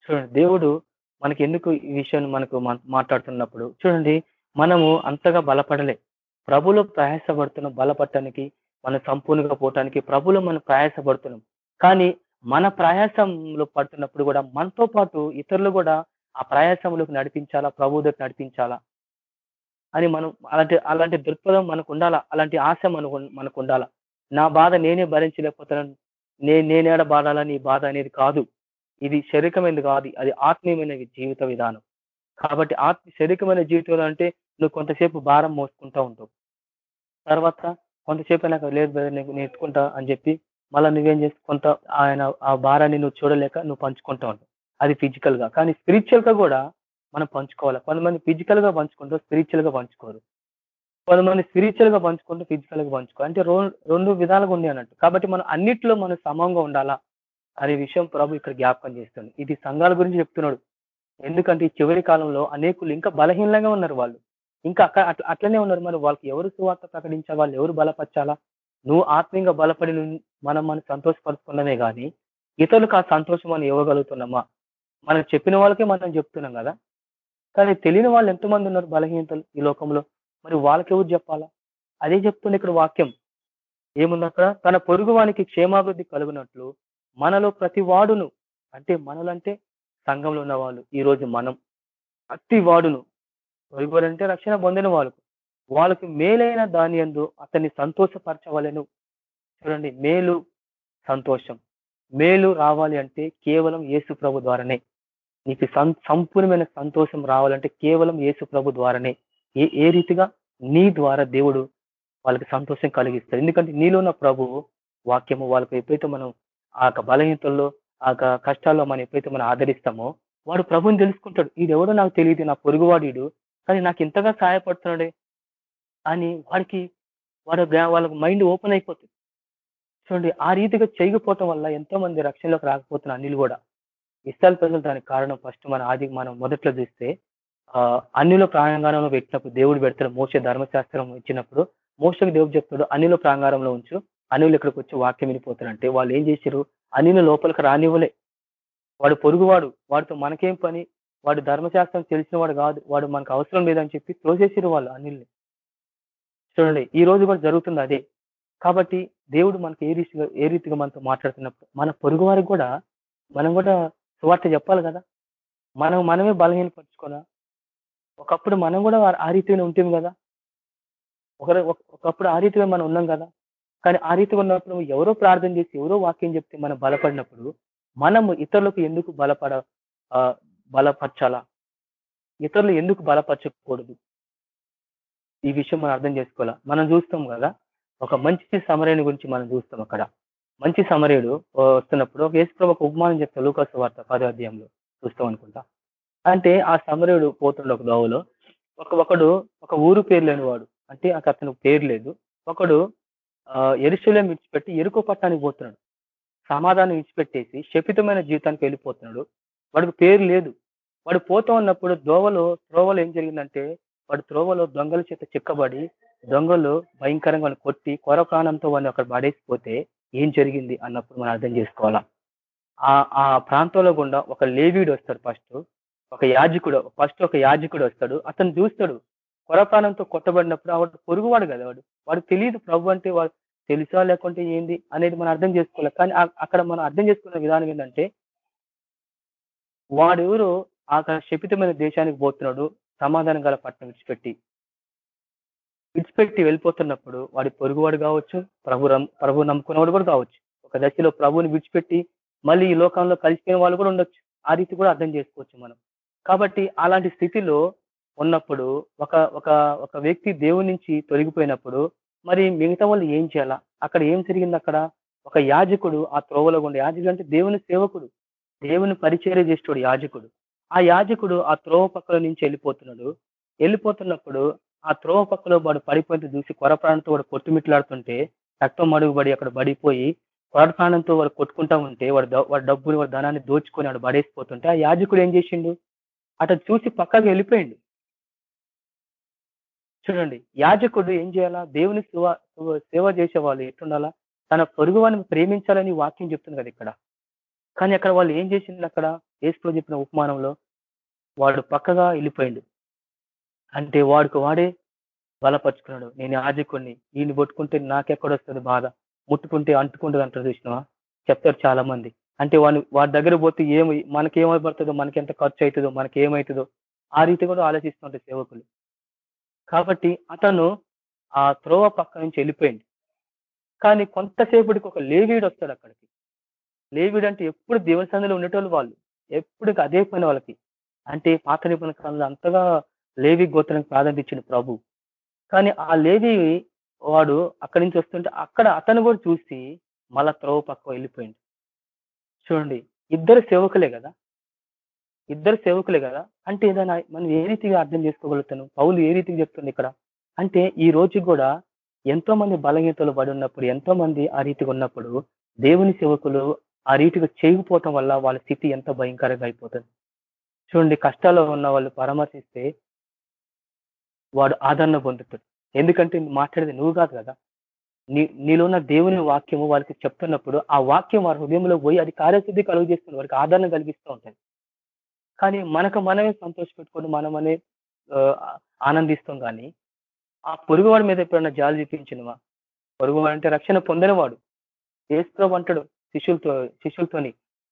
చూడండి దేవుడు మనకి ఎందుకు ఈ విషయాన్ని మనకు మా- మాట్లాడుతున్నప్పుడు? చూడండి మనము అంతగా బలపడలే. ప్రభులో ప్రయాసపడుతున్నాం బలపడటానికి మనం సంపూర్ణంగా పోవటానికి ప్రభులో మనం ప్రయాసపడుతున్నాం. కానీ మన ప్రయాసంలో పడుతున్నప్పుడు కూడా మనతో పాటు ఇతరులు కూడా ఆ ప్రయాసంలోకి నడిపించాలా? ప్రభు దగ్గర నడిపించాలా? అని మనం అలాంటి అలాంటి దృక్పథం మనకు ఉండాలా? అలాంటి ఆశ మనకు మనకు ఉండాలా? నా బాధ నేనే భరించలేకపోతున్నాను. నే నేనేడ బాధాలని నీ బాధ అనేది కాదు. ఇది శరీరమైనది కాదు. అది ఆత్మీయమైన జీవిత విధానం. కాబట్టి ఆత్మ శరీరమైన జీవితంలో అంటే నువ్వు కొంతసేపు భారం మోసుకుంటా ఉంటావు. తర్వాత కొంతసేపు నాకు లేదు brother, నేను అని చెప్పి మళ్ళీ నువ్వేం చేసి కొంత ఆయన ఆ భారాన్ని నువ్వు చూడలేక నువ్వు పంచుకుంటా ఉంటావు. అది ఫిజికల్గా. కానీ స్పిరిచువల్గా కూడా మనం పంచుకోవాలి? కొంతమంది ఫిజికల్గా పంచుకుంటారు స్పిరిచువల్గా పంచుకోరు. కొంతమంది స్పిరిచువల్గా పంచుకుంటూ ఫిజికల్గా పంచుకో. అంటే రెండు విధాలుగా ఉంది అన్నట్టు. కాబట్టి మనం అన్నిట్లో మనం సమంగా ఉండాలా? అనే విషయం ప్రభు ఇక్కడ జ్ఞాపకం చేస్తుంది ఇది సంఘాల గురించి చెప్తున్నాడు. ఎందుకంటే ఈ చివరి కాలంలో అనేకులు ఇంకా బలహీనంగా ఉన్నారు వాళ్ళు. ఇంకా అక్కడ అట్ల- అట్లనే ఉన్నారు. మరి వాళ్ళకి ఎవరు సువార్త ప్రకటించా వాళ్ళు ఎవరు బలపరచాలా? నువ్వు ఆత్మీయంగా బలపడి మనం మనం సంతోషపరుచుకున్నామే కానీ ఇతరులకు ఆ సంతోషం మనం ఇవ్వగలుగుతున్నామా? మనం చెప్పిన వాళ్ళకే మనం చెప్తున్నాం కదా. కానీ తెలియని వాళ్ళు ఎంతమంది ఉన్నారు బలహీనతలు ఈ లోకంలో? మరి వాళ్ళకి ఎవరు చెప్పాలా? అదే చెప్తుంది ఇక్కడ వాక్యం. ఏముంది అక్కడ? తన పొరుగు వానికి క్షేమాభివృద్ధి కలుగునట్లు మనలో ప్రతి వాడును అంటే మనలంటే సంఘంలో ఉన్న వాళ్ళు ఈరోజు మనం ప్రతి వాడును పొరుగు అంటే రక్షణ పొందిన వాళ్ళకు వాళ్ళకి మేలైన దాని యందు అతన్ని సంతోషపరచవలను. చూడండి మేలు సంతోషం. మేలు రావాలి అంటే కేవలం యేసు ప్రభు ద్వారానే. నీకు సం- సంపూర్ణమైన సంతోషం రావాలంటే కేవలం యేసు ప్రభు ద్వారానే. ఏ ఏ రీతిగా? నీ ద్వారా దేవుడు వాళ్ళకి సంతోషం కలిగిస్తాడు. ఎందుకంటే నీలో ఉన్న ప్రభు వాక్యము వాళ్ళకి ఎప్పుడైతే మనం ఆ యొక్క బలహీనతల్లో ఆ యొక్క కష్టాల్లో మనం ఎప్పుడైతే మనం ఆదరిస్తామో వాడు ప్రభుని తెలుసుకుంటాడు. ఈడెవడో నాకు తెలియదు నా పొరుగువాడు కానీ నాకు ఇంతగా సహాయపడుతున్నాడే? అని వాడికి వాడు వాళ్ళకి మైండ్ ఓపెన్ అయిపోతుంది. చూడండి ఆ రీతిగా చేయకపోవటం వల్ల ఎంతో మంది రక్షణలోకి రాకపోతున్నారు అన్నిలు కూడా. ఇస్రాయల్ ప్రజలు దానికి కారణం ఫస్ట్ మన ఆది మనం మొదట్లో చూస్తే ఆ అన్నిలో పెట్టినప్పుడు దేవుడు పెడతాడు మోస ధర్మశాస్త్రం ఇచ్చినప్పుడు మోసకు దేవుడు చెప్తాడు అన్నిలో ప్రాంగారంలో ఉంచు అనిలు ఇక్కడికి వచ్చి వాక్యం వినిపోతారంటే వాళ్ళు ఏం చేశారు అనిలు లోపలికి రానివ్వలే. వాడు పొరుగువాడు వాడితో మనకేం పని? వాడు ధర్మశాస్త్రం తెలిసిన వాడు కాదు వాడు మనకు అవసరం లేదని చెప్పి త్రోసేసారు వాళ్ళు అనిల్ని చూడండి ఈ రోజు కూడా జరుగుతుంది అదే. కాబట్టి దేవుడు మనకి ఏ రీతిగా ఏ రీతిగా మనతో మాట్లాడుతున్నప్పుడు మన పొరుగు వారికి కూడా మనం కూడా సువార్త చెప్పాలి కదా? మనం మనమే బలహీనపరచుకోనా ఒకప్పుడు మనం కూడా ఆ- రీతిగానే ఉంటుంది కదా? ఒకరు ఒకప్పుడు ఆ రీతిగా మనం ఉన్నాం కదా? కానీ ఆ రీతిగా ఉన్నప్పుడు ఎవరో ప్రార్థన చేసి ఎవరో వాక్యం చెప్తే మనం బలపడినప్పుడు మనము ఇతరులకు ఎందుకు బలపడ బలపరచాలా? ఇతరులు ఎందుకు బలపరచకూడదు? ఈ విషయం మనం అర్థం చేసుకోవాలా? మనం చూస్తాం కదా? ఒక మంచి సమరణ గురించి మనం చూస్తాం అక్కడ. మంచి సమరయుడు వస్తున్నప్పుడు ఒక యేసుప్రభు ఒక ఉపమానం చెప్తాడు లూకాసు వార్త పదో అధ్యాయంలో. చూస్తాం అనుకుంటా. అంటే ఆ సమరయుడు పోతుండే ఒక దోవలో ఒక ఒకడు ఒక ఊరు పేరు లేని వాడు అంటే అక్కడ అతనికి పేరు లేదు. ఒకడు ఎరుశల్యం విడిచిపెట్టి ఎరుకు పట్టణానికి పోతున్నాడు. సమాధానం విడిచిపెట్టేసి శపితమైన జీవితానికి వెళ్ళిపోతున్నాడు. వాడికి పేరు లేదు. వాడు పోతా ఉన్నప్పుడు దోవలో త్రోవలో ఏం జరిగిందంటే వాడు త్రోవలో దొంగల చేత చిక్కబడి దొంగలు భయంకరంగా కొట్టి కొర ప్రాణంతో వాడిని అక్కడ పడేసిపోతే ఏం జరిగింది అన్నప్పుడు మనం అర్థం చేసుకోవాలా? ఆ ఆ ప్రాంతంలో గుండా ఒక లేవీడు వస్తాడు ఫస్ట్ ఒక యాజకుడు ఫస్ట్ ఒక యాజకుడు వస్తాడు. అతను చూస్తాడు. కొరపానంతో కొట్టబడినప్పుడు వాడు పొరుగువాడు కదా వాడు. వాడు తెలియదు ప్రభు అంటే వాడు తెలుసా లేకుంటే ఏంది అనేది మనం అర్థం చేసుకోవాలి? కానీ అక్కడ మనం అర్థం చేసుకున్న విధానం ఏంటంటే వాడెవరు ఆ శపితమైన దేశానికి పోతున్నాడు సమాధానం గల పట్టణం విడిచిపెట్టి. విడిచిపెట్టి వెళ్ళిపోతున్నప్పుడు వాడి పొరుగువాడు కావచ్చు ప్రభు రం- ప్రభు నమ్ముకున్నవాడు కూడా కావచ్చు. ఒక దశలో ప్రభువుని విడిచిపెట్టి మళ్ళీ ఈ లోకంలో కలిసిపోయిన వాళ్ళు కూడా ఉండొచ్చు. ఆ రీతి కూడా అర్థం చేసుకోవచ్చు మనం. కాబట్టి అలాంటి స్థితిలో ఉన్నప్పుడు ఒక ఒక ఒక వ్యక్తి దేవుడి నుంచి తొలగిపోయినప్పుడు మరి మిగతా వాళ్ళు ఏం చేయాలా? అక్కడ ఏం జరిగింది అక్కడ? ఒక యాజకుడు ఆ త్రోవలో ఉండే యాజకుడు అంటే దేవుని సేవకుడు. దేవుని పరిచర్య చేసేవాడు యాజకుడు. ఆ యాజకుడు ఆ త్రోవ పక్కల నుంచి వెళ్ళిపోతున్నాడు. వెళ్ళిపోతున్నప్పుడు ఆ త్రోవ పక్కలో వాడు పడిపోయింది చూసి కొర ప్రాణంతో వాడు కొట్టుమిట్లాడుతుంటే రక్తం మడుగుబడి అక్కడ పడిపోయి కొర ప్రాణంతో వాడు కొట్టుకుంటా ఉంటే వాడు వాడు డబ్బుని వాడి ధనాన్ని దోచుకొని వాడు పడేసిపోతుంటే ఆ యాజకుడు ఏం చేసిండు? అటు చూసి పక్కకు వెళ్ళిపోయిండు. చూడండి యాజకుడు ఏం చేయాలా? దేవుని సేవ సేవ చేసే వాళ్ళు ఎట్లుండాలా? తన పొరుగు వారిని ప్రేమించాలని వాక్యం చెప్తుంది కదా ఇక్కడ. కానీ అక్కడ వాళ్ళు ఏం చేసింది అక్కడ? ఏసులో చెప్పిన ఉపమానంలో వాడు పక్కగా వెళ్ళిపోయిండు. అంటే వాడికి వాడే బలపరుచుకున్నాడు. నేను యాజకుడిని ఈయన పట్టుకుంటే నాకెక్కడొస్తుంది బాధ? ముట్టుకుంటే అంటుకుంటుంది అంటారు చూసినవా? చెప్తారు చాలా మంది అంటే వాడిని వాడి దగ్గర పోతే ఏమి మనకి ఏమైపడుతుందో మనకి ఎంత ఖర్చు అవుతుందో మనకి ఏమవుతుందో ఆ రీతి కూడా ఆలోచిస్తుంటారు సేవకులు. కాబట్టి అతను ఆ త్రోవ పక్క నుంచి వెళ్ళిపోయింది కానీ కొంతసేపటికి ఒక లేవీడు వస్తాడు అక్కడికి. లేవీడు అంటే ఎప్పుడు దేవుని ఉండేటోళ్ళు వాళ్ళు. ఎప్పుడు అదే పని వాళ్ళకి. అంటే పాత నిబంధన కాలంలో అంతగా లేవి గోత్రానికి ప్రాధాన్యత ప్రభు. కానీ ఆ లేవి వాడు అక్కడి నుంచి వస్తుంటే అక్కడ అతను కూడా చూసి మళ్ళా త్రోవ పక్క వెళ్ళిపోయింది చూడండి ఇద్దరు సేవకులే కదా? ఇద్దరు సేవకులే కదా? అంటే ఏదైనా మనం ఏ రీతిగా అర్థం చేసుకోగలుగుతాను పౌలు ఏ రీతిగా చెప్తుంది ఇక్కడ? అంటే ఈ రోజు కూడా ఎంతో మంది బలహీనతలు పడి ఉన్నప్పుడు ఎంతో మంది ఆ రీతిగా ఉన్నప్పుడు దేవుని సేవకులు ఆ రీతిగా చేయకపోవటం వల్ల వాళ్ళ స్థితి ఎంత భయంకరంగా అయిపోతుంది. చూడండి కష్టాల్లో ఉన్న వాళ్ళు పరామర్శిస్తే వాడు ఆదరణ పొందుతాడు. ఎందుకంటే మాట్లాడేది నువ్వు కాదు కదా. నీ నీలో ఉన్న దేవుని వాక్యము వాళ్ళకి చెప్తున్నప్పుడు ఆ వాక్యం వారి హృదయంలో పోయి అది కార్యసిద్ధి కలుగు చేస్తుంది వారికి ఆదరణ కలిగిస్తూ ఉంటుంది కానీ మనకు మనమే సంతోష పెట్టుకొని మనమనే ఆనందిస్తాం కానీ ఆ పొరుగువాడి మీద ఎప్పుడైనా జాలి చూపించినవా? పొరుగువాడు అంటే రక్షణ పొందినవాడు. ఏసుప్రభు అంటాడు శిష్యులతో శిష్యులతోని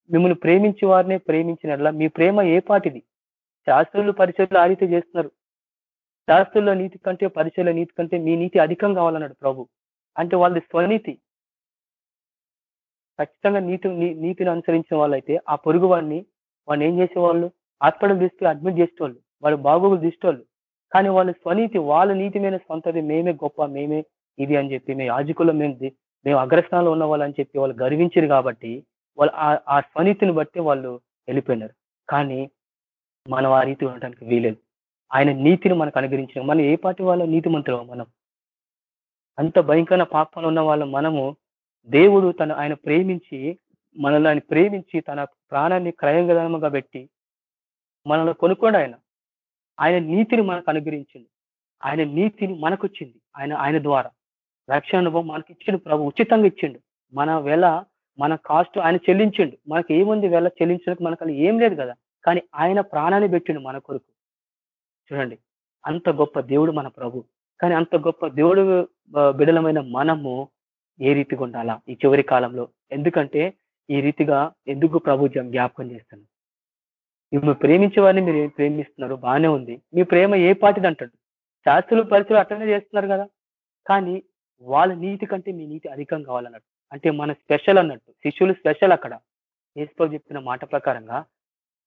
మిమ్మల్ని ప్రేమించే వారినే ప్రేమించినట్లా మీ ప్రేమ ఏ పాటిది? శాస్త్రులు పరిచయలు ఆ రీతి చేస్తున్నారు. శాస్త్రుల నీతి కంటే పరిచయల నీతి కంటే మీ నీతి అధికం కావాలన్నాడు ప్రభు. అంటే వాళ్ళది స్వనీతి. ఖచ్చితంగా నీతి నీతిని అనుసరించిన వాళ్ళైతే ఆ పొరుగు వాడిని వాడిని ఏం చేసేవాళ్ళు? హాస్పిటల్ తీసుకుని అడ్మిట్ చేసేవాళ్ళు. వాళ్ళు బాగోగులు తీసేవాళ్ళు కానీ వాళ్ళ స్వనీతి వాళ్ళ నీతి మీద సొంతది మేమే గొప్ప మేమే ఇది అని చెప్పి మేము యాజకుల మేము మేము అగ్రస్థానంలో ఉన్న వాళ్ళని చెప్పి వాళ్ళు గర్వించారు కాబట్టి వాళ్ళు ఆ స్వనీతిని బట్టి వాళ్ళు వెళ్ళిపోయినారు. కానీ మనం ఆ రీతి ఉండటానికి వీలేదు. ఆయన నీతిని మనకు అనుగ్రహించిన మనం ఏ పాటి వాళ్ళ నీతిమంతులు మనం? అంత భయంకర పాపాలు ఉన్న వాళ్ళ మనము దేవుడు తను ఆయన ప్రేమించి మనల్ని ఆయన ప్రేమించి తన ప్రాణాన్ని క్రయంగా పెట్టి మనల్ని కొనుక్కోండి ఆయన. ఆయన నీతిని మనకు అనుగ్రహించింది ఆయన నీతిని మనకు వచ్చింది ఆయన ఆయన ద్వారా. రక్షణ అనుభవం మనకి ఇచ్చిండు ప్రభు ఉచితంగా ఇచ్చిండు. మన వెల మన కాస్ట్ ఆయన చెల్లించిండు. మనకి ఏముంది వెల చెల్లించడానికి మనకు ఏం లేదు కదా. కానీ ఆయన ప్రాణాన్ని పెట్టిండు మన కొరకు. చూడండి. అంత గొప్ప దేవుడు మన ప్రభు. కానీ అంత గొప్ప దేవుడు బిడలమైన మనము ఏ రీతిగా ఉండాలా ఈ చివరి కాలంలో? ఎందుకంటే ఈ రీతిగా ఎందుకు ప్రభు జ్ఞాపకం చేస్తాను? మిమ్మల్ని ప్రేమించే వారిని మీరు ప్రేమిస్తున్నారు? బాగానే ఉంది. మీ ప్రేమ ఏ పాటిది అంటాడు శాస్త్రులు పరిచయం అట్లనే చేస్తున్నారు కదా? కానీ వాళ్ళ నీతి కంటే మీ నీతి అధికం కావాలన్నట్టు అంటే మన స్పెషల్ అన్నట్టు శిష్యులు స్పెషల్ అక్కడ. ఏసుప్రభు చెప్పిన మాట ప్రకారంగా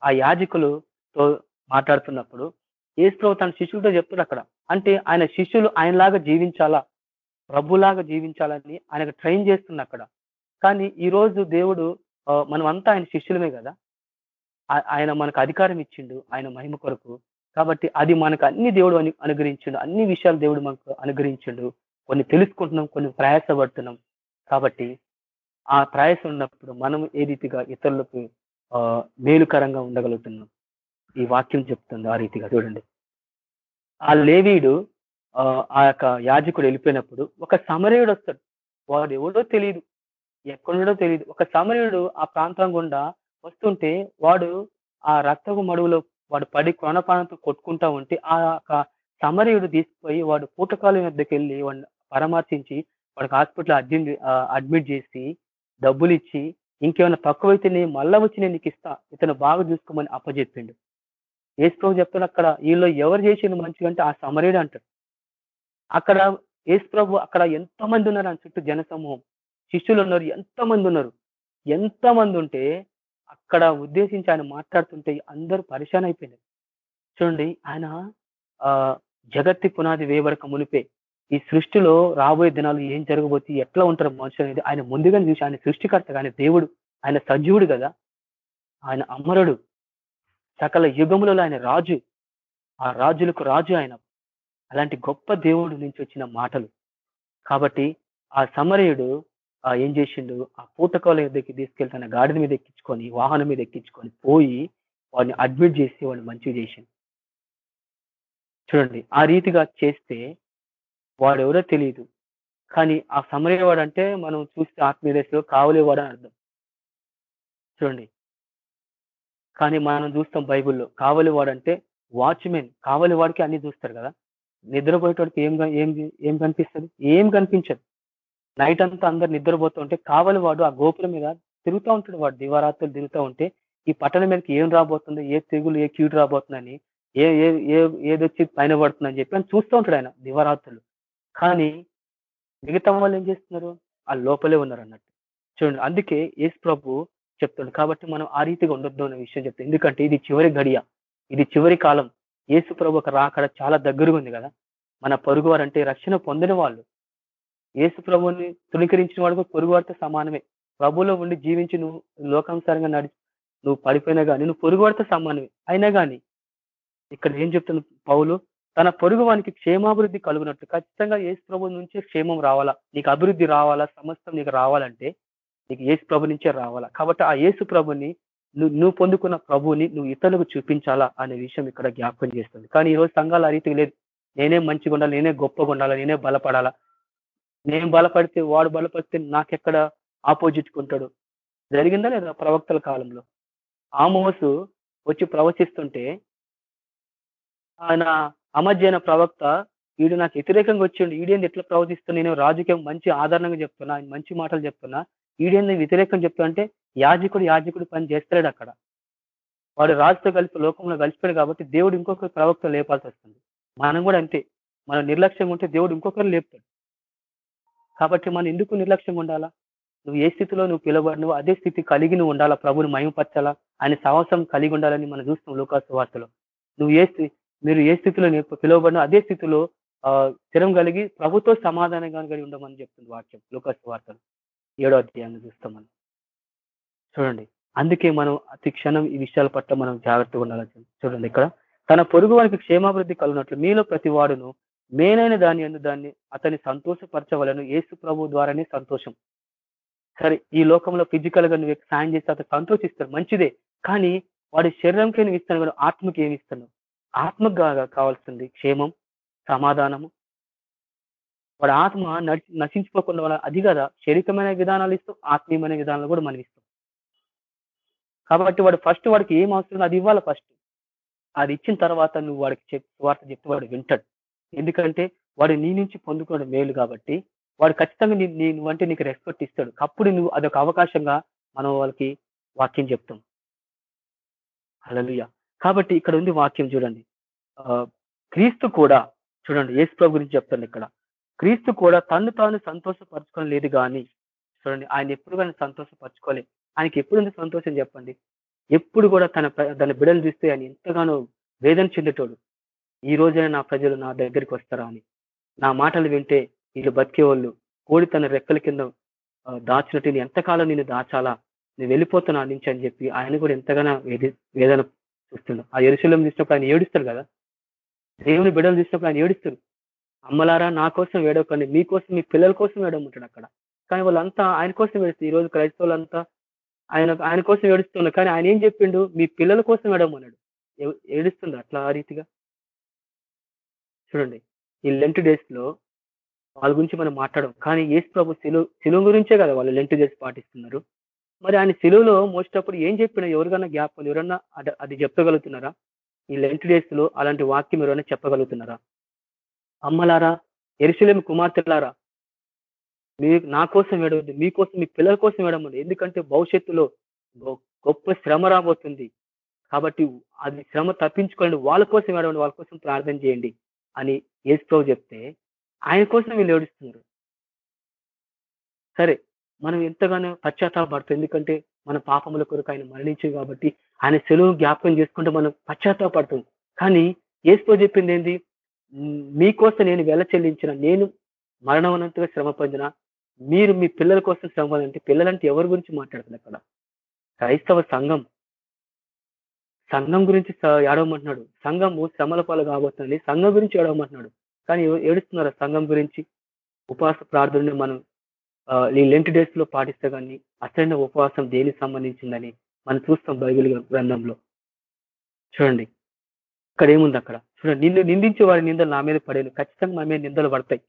ఆ యాజకులతో మాట్లాడుతున్నప్పుడు ఏసుప్రభు తన శిష్యులతో చెప్తాడు అక్కడ. అంటే ఆయన శిష్యులు ఆయనలాగా జీవించాలా? ప్రభులాగా జీవించాలని ఆయనకు ట్రైన్ చేస్తుంది అక్కడ. కానీ ఈ రోజు దేవుడు మనమంతా ఆయన శిష్యులమే కదా? ఆయన మనకు అధికారం ఇచ్చిండు ఆయన మహిమ కొరకు. కాబట్టి అది మనకు అన్ని దేవుడు అనుగ్రహించిండు అన్ని విషయాలు దేవుడు మనకు అనుగ్రహించిండు. కొన్ని తెలుసుకుంటున్నాం కొన్ని ప్రయాసపడుతున్నాం. కాబట్టి ఆ ప్రయాసం ఉన్నప్పుడు మనం ఏ రీతిగా ఇతరులకు మేలుకరంగా ఉండగలుగుతున్నాం? ఈ వాక్యం చెప్తుంది ఆ రీతిగా చూడండి. ఆ లేవీడు ఆ యొక్క యాజకుడు వెళ్ళిపోయినప్పుడు ఒక సమరయుడు వస్తాడు. వాడు ఎవడో తెలియదు ఎక్కడుండో తెలియదు ఒక సమరయుడు ఆ ప్రాంతం గుండా వస్తుంటే వాడు ఆ రక్తపు మడుగులో వాడు పడి కొనపానంతో కొట్టుకుంటా ఉంటే ఆ సమరయుడు తీసుకుపోయి వాడు పూటకాలు వద్దకు వెళ్ళి వాడిని పరామర్శించి వాడికి హాస్పిటల్ అడ్మిట్ అడ్మిట్ చేసి డబ్బులు ఇచ్చి ఇంకేమైనా తక్కువైతే నేను మళ్ళా వచ్చి నేను నీకు ఇస్తా ఇతను బాగా చూసుకోమని అప్పజెప్పిండు. అప్పచెప్పిండు ఏసుప్రభు చెప్తాడు అక్కడ వీళ్ళు ఎవరు చేసిండు మంచిగా అంటే ఆ సమరేడు అంటాడు. అక్కడ ఏసుప్రభు అక్కడ ఎంతమంది ఉన్నారు అని చుట్టూ జనసమూహం. శిష్యులు ఉన్నారు ఎంతమంది ఉన్నారు. ఎంత మంది ఉంటే అక్కడ ఉద్దేశించి ఆయన మాట్లాడుతుంటే అందరూ పరిశాన్ అయిపోయినారు. చూడండి ఆయన ఆ జగత్తి పునాది వేయబడక మునిపే ఈ సృష్టిలో రాబోయే దినాలు ఏం జరగబోతే ఎట్లా ఉంటారు మనుషులు అనేది ఆయన ముందుగానే చూసి ఆయన సృష్టికర్త కానీ దేవుడు ఆయన సజీవుడు కదా. ఆయన అమరుడు. సకల యుగములలో ఆయన రాజు. ఆ రాజులకు రాజు ఆయన. అలాంటి గొప్ప దేవుడు నుంచి వచ్చిన మాటలు. కాబట్టి ఆ సమరయుడు ఏం చేసిండు? ఆ పూటకాల దగ్గరికి తీసుకెళ్ళి తన గాడిద మీద ఎక్కించుకొని వాహనం మీద ఎక్కించుకొని పోయి వాడిని అడ్మిట్ చేసి వాడిని మంచిగా చేసిండు. చూడండి ఆ రీతిగా చేస్తే వాడు ఎవరో తెలియదు కానీ ఆ సమరయ్యవాడు అంటే మనం చూస్తే ఆత్మీయ దశలో కావలేవాడు అని అర్థం. చూడండి కానీ మనం చూస్తాం బైబిల్లో కావలి వాడంటే వాచ్మెన్ కావలి వాడికి అన్ని చూస్తారు కదా. నిద్రపోయేటోడికి ఏం ఏం ఏం కనిపిస్తుంది? ఏం కనిపించదు. నైట్ అంతా అందరు నిద్రపోతుంటే కావలి వాడు ఆ గోపురం మీద తిరుగుతూ ఉంటాడు. వాడు దివారాత్రులు తిరుగుతూ ఉంటే ఈ పట్టణం మీదకి ఏం రాబోతుంది? ఏ తెగులు ఏ క్యూడు రాబోతుందని ఏ ఏ ఏ ఏదొచ్చి పైన పడుతుందని చెప్పి అని చూస్తూ ఉంటాడు ఆయన దివారాత్రులు. కానీ మిగతా వాళ్ళు ఏం చేస్తున్నారు? ఆ లోపలే ఉన్నారు అన్నట్టు చూడండి అందుకే యేసు ప్రభు చెప్తాడు. కాబట్టి మనం ఆ రీతిగా ఉండొద్దు అనే విషయం చెప్తాం ఎందుకంటే ఇది చివరి గడియ. ఇది చివరి కాలం. యేసు ప్రభు ఒక రాకడ చాలా దగ్గరగా ఉంది కదా. మన పొరుగు వారంటే రక్షణ పొందిన వాళ్ళు. యేసు ప్రభుని తృణీకరించిన వాడు పొరుగువారితో సమానమే. ప్రభులో ఉండి జీవించి నువ్వు లోకానుసారంగా నడిచి నువ్వు పడిపోయినా కానీ నువ్వు పొరుగువారితో సమానమే. అయినా కానీ ఇక్కడ ఏం చెప్తుంది పౌలు? తన పొరుగు వానికి క్షేమాభివృద్ధి కలుగునట్టు ఖచ్చితంగా యేసు ప్రభు నుంచే క్షేమం రావాలా? నీకు అభివృద్ధి రావాలా? సమస్తం నీకు రావాలంటే నీకు ఏసు ప్రభు నుంచే రావాలా? కాబట్టి ఆ ఏసు ప్రభుని నువ్వు నువ్వు పొందుకున్న ప్రభుని నువ్వు ఇతరులకు చూపించాలా అనే విషయం ఇక్కడ జ్ఞాపకం చేస్తుంది. కానీ ఈ రోజు సంఘాలు ఆ రీతికి లేదు. నేనే మంచిగా ఉండాలి నేనే గొప్పగా ఉండాలి నేనే బలపడాలా? నేను బలపడితే వాడు బలపడితే నాకెక్కడ ఆపోజిట్కి ఉంటాడు? జరిగిందా లేదా ప్రవక్తల కాలంలో? ఆమోసు వచ్చి ప్రవచిస్తుంటే ఆయన అమధ్యన ప్రవక్త వీడు నాకు వ్యతిరేకంగా వచ్చిండు వీడేంది ఎట్లా ప్రవచిస్తున్నా నేను రాజకీయం మంచి ఆదరణంగా చెప్తున్నా ఆయన మంచి మాటలు చెప్తున్నా ఈడేంది వ్యతిరేకం చెప్తా అంటే యాజకుడు యాజకుడు పని చేస్తలేడు అక్కడ. వాడు రాజుతో కలిపి లోకంలో కలిసిపోయాడు కాబట్టి దేవుడు ఇంకొక ప్రవక్త లేపాల్సి వస్తుంది. మనం కూడా అంతే. మనం నిర్లక్ష్యంగా ఉంటే దేవుడు ఇంకొకరు లేపుతాడు. కాబట్టి మనం ఎందుకు నిర్లక్ష్యంగా ఉండాలా? నువ్వు ఏ స్థితిలో నువ్వు పిలవబడినవో అదే స్థితి కలిగి నువ్వు ఉండాలా? ప్రభుని మయంపరచాలా ఆయన సాహసం కలిగి ఉండాలని మనం చూస్తాం లోకాసు వార్తలో. నువ్వు ఏ మీరు ఏ స్థితిలో నీకు పిలువబడిన అదే స్థితిలో స్థిరం కలిగి ప్రభుతో సమాధానంగా కలిగి ఉండమని చెప్తుంది వాక్యం లోకాసు వార్తలు. ఏడో అధ్యాయాన్ని చూస్తాం మనం. చూడండి. అందుకే మనం అతి క్షణం ఈ విషయాల పట్ల మనం జాగ్రత్తగా ఉండాలి చూడండి ఇక్కడ. తన పొరుగు వారికి క్షేమాభివృద్ధి కలుగునట్లు మీలో ప్రతి వాడును మేనైన దాని ఎందు దాన్ని అతని సంతోషపరచవలను. ఏసు ప్రభు ద్వారానే సంతోషం. సరే ఈ లోకంలో ఫిజికల్గా నువ్వు సాయం చేస్తే అతను సంతోషిస్తాడు. మంచిదే. కానీ వాడి శరీరంకి ఏమి ఇస్తాను కానీ ఆత్మకి ఏమి ఇస్తాను? ఆత్మకు కావాల్సింది క్షేమం సమాధానము వాడి ఆత్మ నశించుకోకుండా వాళ్ళ అది కదా శరీరమైన విధానాలు ఇస్తాం ఆత్మీయమైన విధానాలు కూడా మనం ఇస్తాం. కాబట్టి వాడు ఫస్ట్ వాడికి ఏం అవసరం అది ఇవ్వాలి ఫస్ట్. అది ఇచ్చిన తర్వాత నువ్వు వాడికి చెప్పి వార్త చెప్తే వాడు వింటాడు. ఎందుకంటే వాడు నీ నుంచి పొందుకోవడం మేలు కాబట్టి వాడు ఖచ్చితంగా నీ నీ- నువ్వంటే నీకు రెస్పెక్ట్ ఇస్తాడు. అప్పుడు నువ్వు అదొక అవకాశంగా మనం వాళ్ళకి వాక్యం చెప్తాం. అలలుయ కాబట్టి ఇక్కడ ఉంది వాక్యం చూడండి. క్రీస్తు కూడా చూడండి యేసు ప్రభు గురించి చెప్తాను ఇక్కడ. క్రీస్తు కూడా తను తాను సంతోషపరచుకోవడం లేదు కానీ చూడండి ఆయన ఎప్పుడు కానీ సంతోషపరచుకోలే ఆయనకి ఎప్పుడు సంతోషం చెప్పండి? ఎప్పుడు కూడా తన తన బిడలు చూస్తే ఆయన ఎంతగానో వేదన చెందుతాడు ఈ రోజైనా నా ప్రజలు నా దగ్గరికి వస్తారా అని. నా మాటలు వింటే వీళ్ళు బతికేవాళ్ళు కోడి తన రెక్కల కింద దాచినట్టు నేను ఎంతకాలం నేను దాచాలా? నేను వెళ్ళిపోతున్నా నుంచి అని చెప్పి ఆయన కూడా ఎంతగానో వేది వేదన చూస్తున్నాడు ఆ ఎరుశలం చూసినప్పుడు ఆయన ఏడుస్తాడు కదా? దేవుని బిడలు చూసినప్పుడు ఆయన ఏడుస్తారు. అమ్మలారా నా కోసం వేడవకండి. మీకోసం మీ పిల్లల కోసం ఏడవమంటాడు అక్కడ. కానీ వాళ్ళంతా ఆయన కోసం వేడుస్తుంది ఈ రోజు క్రైస్తవులంతా ఆయన ఆయన కోసం ఏడుస్తున్నారు. కానీ ఆయన ఏం చెప్పిండు? మీ పిల్లల కోసం వేడమన్నాడు ఏడుస్తుంది అట్లా ఆ రీతిగా? చూడండి. ఈ లెంట్ డేస్లో వాళ్ళ గురించి మనం మాట్లాడడం కానీ ఏసు ప్రభు శిలు సిలువ గురించే కదా వాళ్ళు లెంట్ డేస్ పాటిస్తున్నారు. మరి ఆయన సిలువలో మోసేటప్పుడు ఏం చెప్పినా? ఎవరికైనా జ్ఞాపకం ఎవరన్నా అది చెప్పగలుగుతున్నారా? ఈ లెంట్ డేస్లో అలాంటి వాక్యం ఎవరైనా చెప్పగలుగుతున్నారా? అమ్మలారా ఎరుసలేం కుమార్తెలారా మీ నా కోసం ఏడవద్దు మీకోసం మీ పిల్లల కోసం ఏడమండి ఎందుకంటే భవిష్యత్తులో గొ- గొప్ప శ్రమ రాబోతుంది. కాబట్టి అది శ్రమ తప్పించుకోండి వాళ్ళ కోసం ఏడవండి వాళ్ళ కోసం ప్రార్థన చేయండి అని యేసు చెప్తే ఆయన కోసం వీళ్ళు ఏడుస్తున్నారు. సరే మనం ఎంతగానో పశ్చాత్తాపడతాం ఎందుకంటే మన పాపముల కొరకు ఆయన మరణించింది కాబట్టి ఆయన సెలవు జ్ఞాపకం చేసుకుంటే మనం పశ్చాత్తాపడతాం కానీ యేసు చెప్పింది ఏంది? మీకోసం నేను వెల చెల్లించిన నేను మరణవనంతగా శ్రమ పొందిన మీరు మీ పిల్లల కోసం శ్రమ పొందంటే పిల్లలంటే ఎవరి గురించి మాట్లాడుతుంది అక్కడ? క్రైస్తవ సంఘం. సంఘం గురించి ఏడవమంటున్నాడు. సంఘము శ్రమల పాలు కాబోతుంది సంఘం గురించి ఏడవమంటున్నాడు. కానీ ఏడుస్తున్నారు సంఘం గురించి? ఉపవాస ప్రార్థనని మనం ఈ లెంట్ డేస్లో పాటిస్తే కానీ అసలైన ఉపవాసం దేనికి సంబంధించిందని మనం చూస్తాం బైబిల్ గ్రంథంలో. చూడండి. ఇక్కడ ఏముంది అక్కడ? చూడండి నిన్ను నిందించే వారి నిందలు నా మీద పడేను. ఖచ్చితంగా మన మీద నిందలు పడతాయి.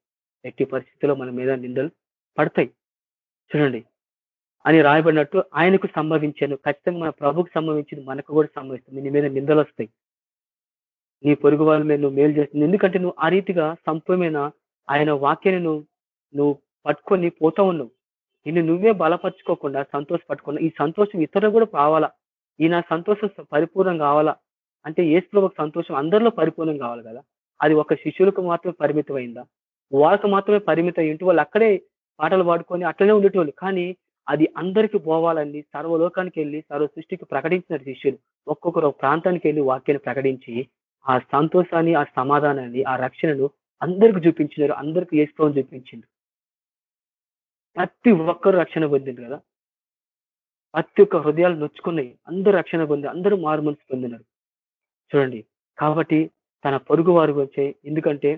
ఎట్టి పరిస్థితుల్లో మన మీద నిందలు పడతాయి. చూడండి అని రాయబడినట్టు ఆయనకు సంభవించాను. ఖచ్చితంగా మన ప్రభుకు సంభవించింది మనకు కూడా సంభవిస్తుంది. నీ మీద నిందలు వస్తాయి. నీ పొరుగు వాళ్ళ మీద నువ్వు మేలు చేస్తుంది ఎందుకంటే నువ్వు ఆ రీతిగా సంపూర్ణమైన ఆయన వాక్యాన్ని నువ్వు నువ్వు పట్టుకొని పోతా ఉన్నావు. నిన్ను నువ్వే బలపరచుకోకుండా సంతోషపట్టుకున్నా ఈ సంతోషం ఇతరులు కూడా కావాలా? ఈ నా సంతోషం పరిపూర్ణం కావాలా? అంటే ఏసు ప్రభుకు సంతోషం అందరిలో పరిపూర్ణం కావాలి కదా. అది ఒక శిష్యులకు మాత్రమే పరిమితం అయిందా వాళ్ళకు మాత్రమే పరిమితం ఇంటి వాళ్ళు అక్కడే పాటలు పాడుకొని అట్లనే ఉండేటోళ్ళు. కానీ అది అందరికి పోవాలని సర్వలోకానికి వెళ్ళి సర్వ సృష్టికి ప్రకటించిన శిష్యులు ఒక్కొక్కరు ప్రాంతానికి వెళ్ళి వాక్యాన్ని ప్రకటించి ఆ సంతోషాన్ని ఆ సమాధానాన్ని ఆ రక్షణను అందరికి చూపించినారు. అందరికి ఏసుకోవని చూపించింది ప్రతి ఒక్కరు రక్షణ పొందింది కదా. ప్రతి ఒక్క హృదయాలు నొచ్చుకున్నాయి. అందరూ రక్షణ పొంది అందరూ మారు మనసు పొందినారు. చూడండి. కాబట్టి తన పొరుగు వారు వచ్చే ఎందుకంటే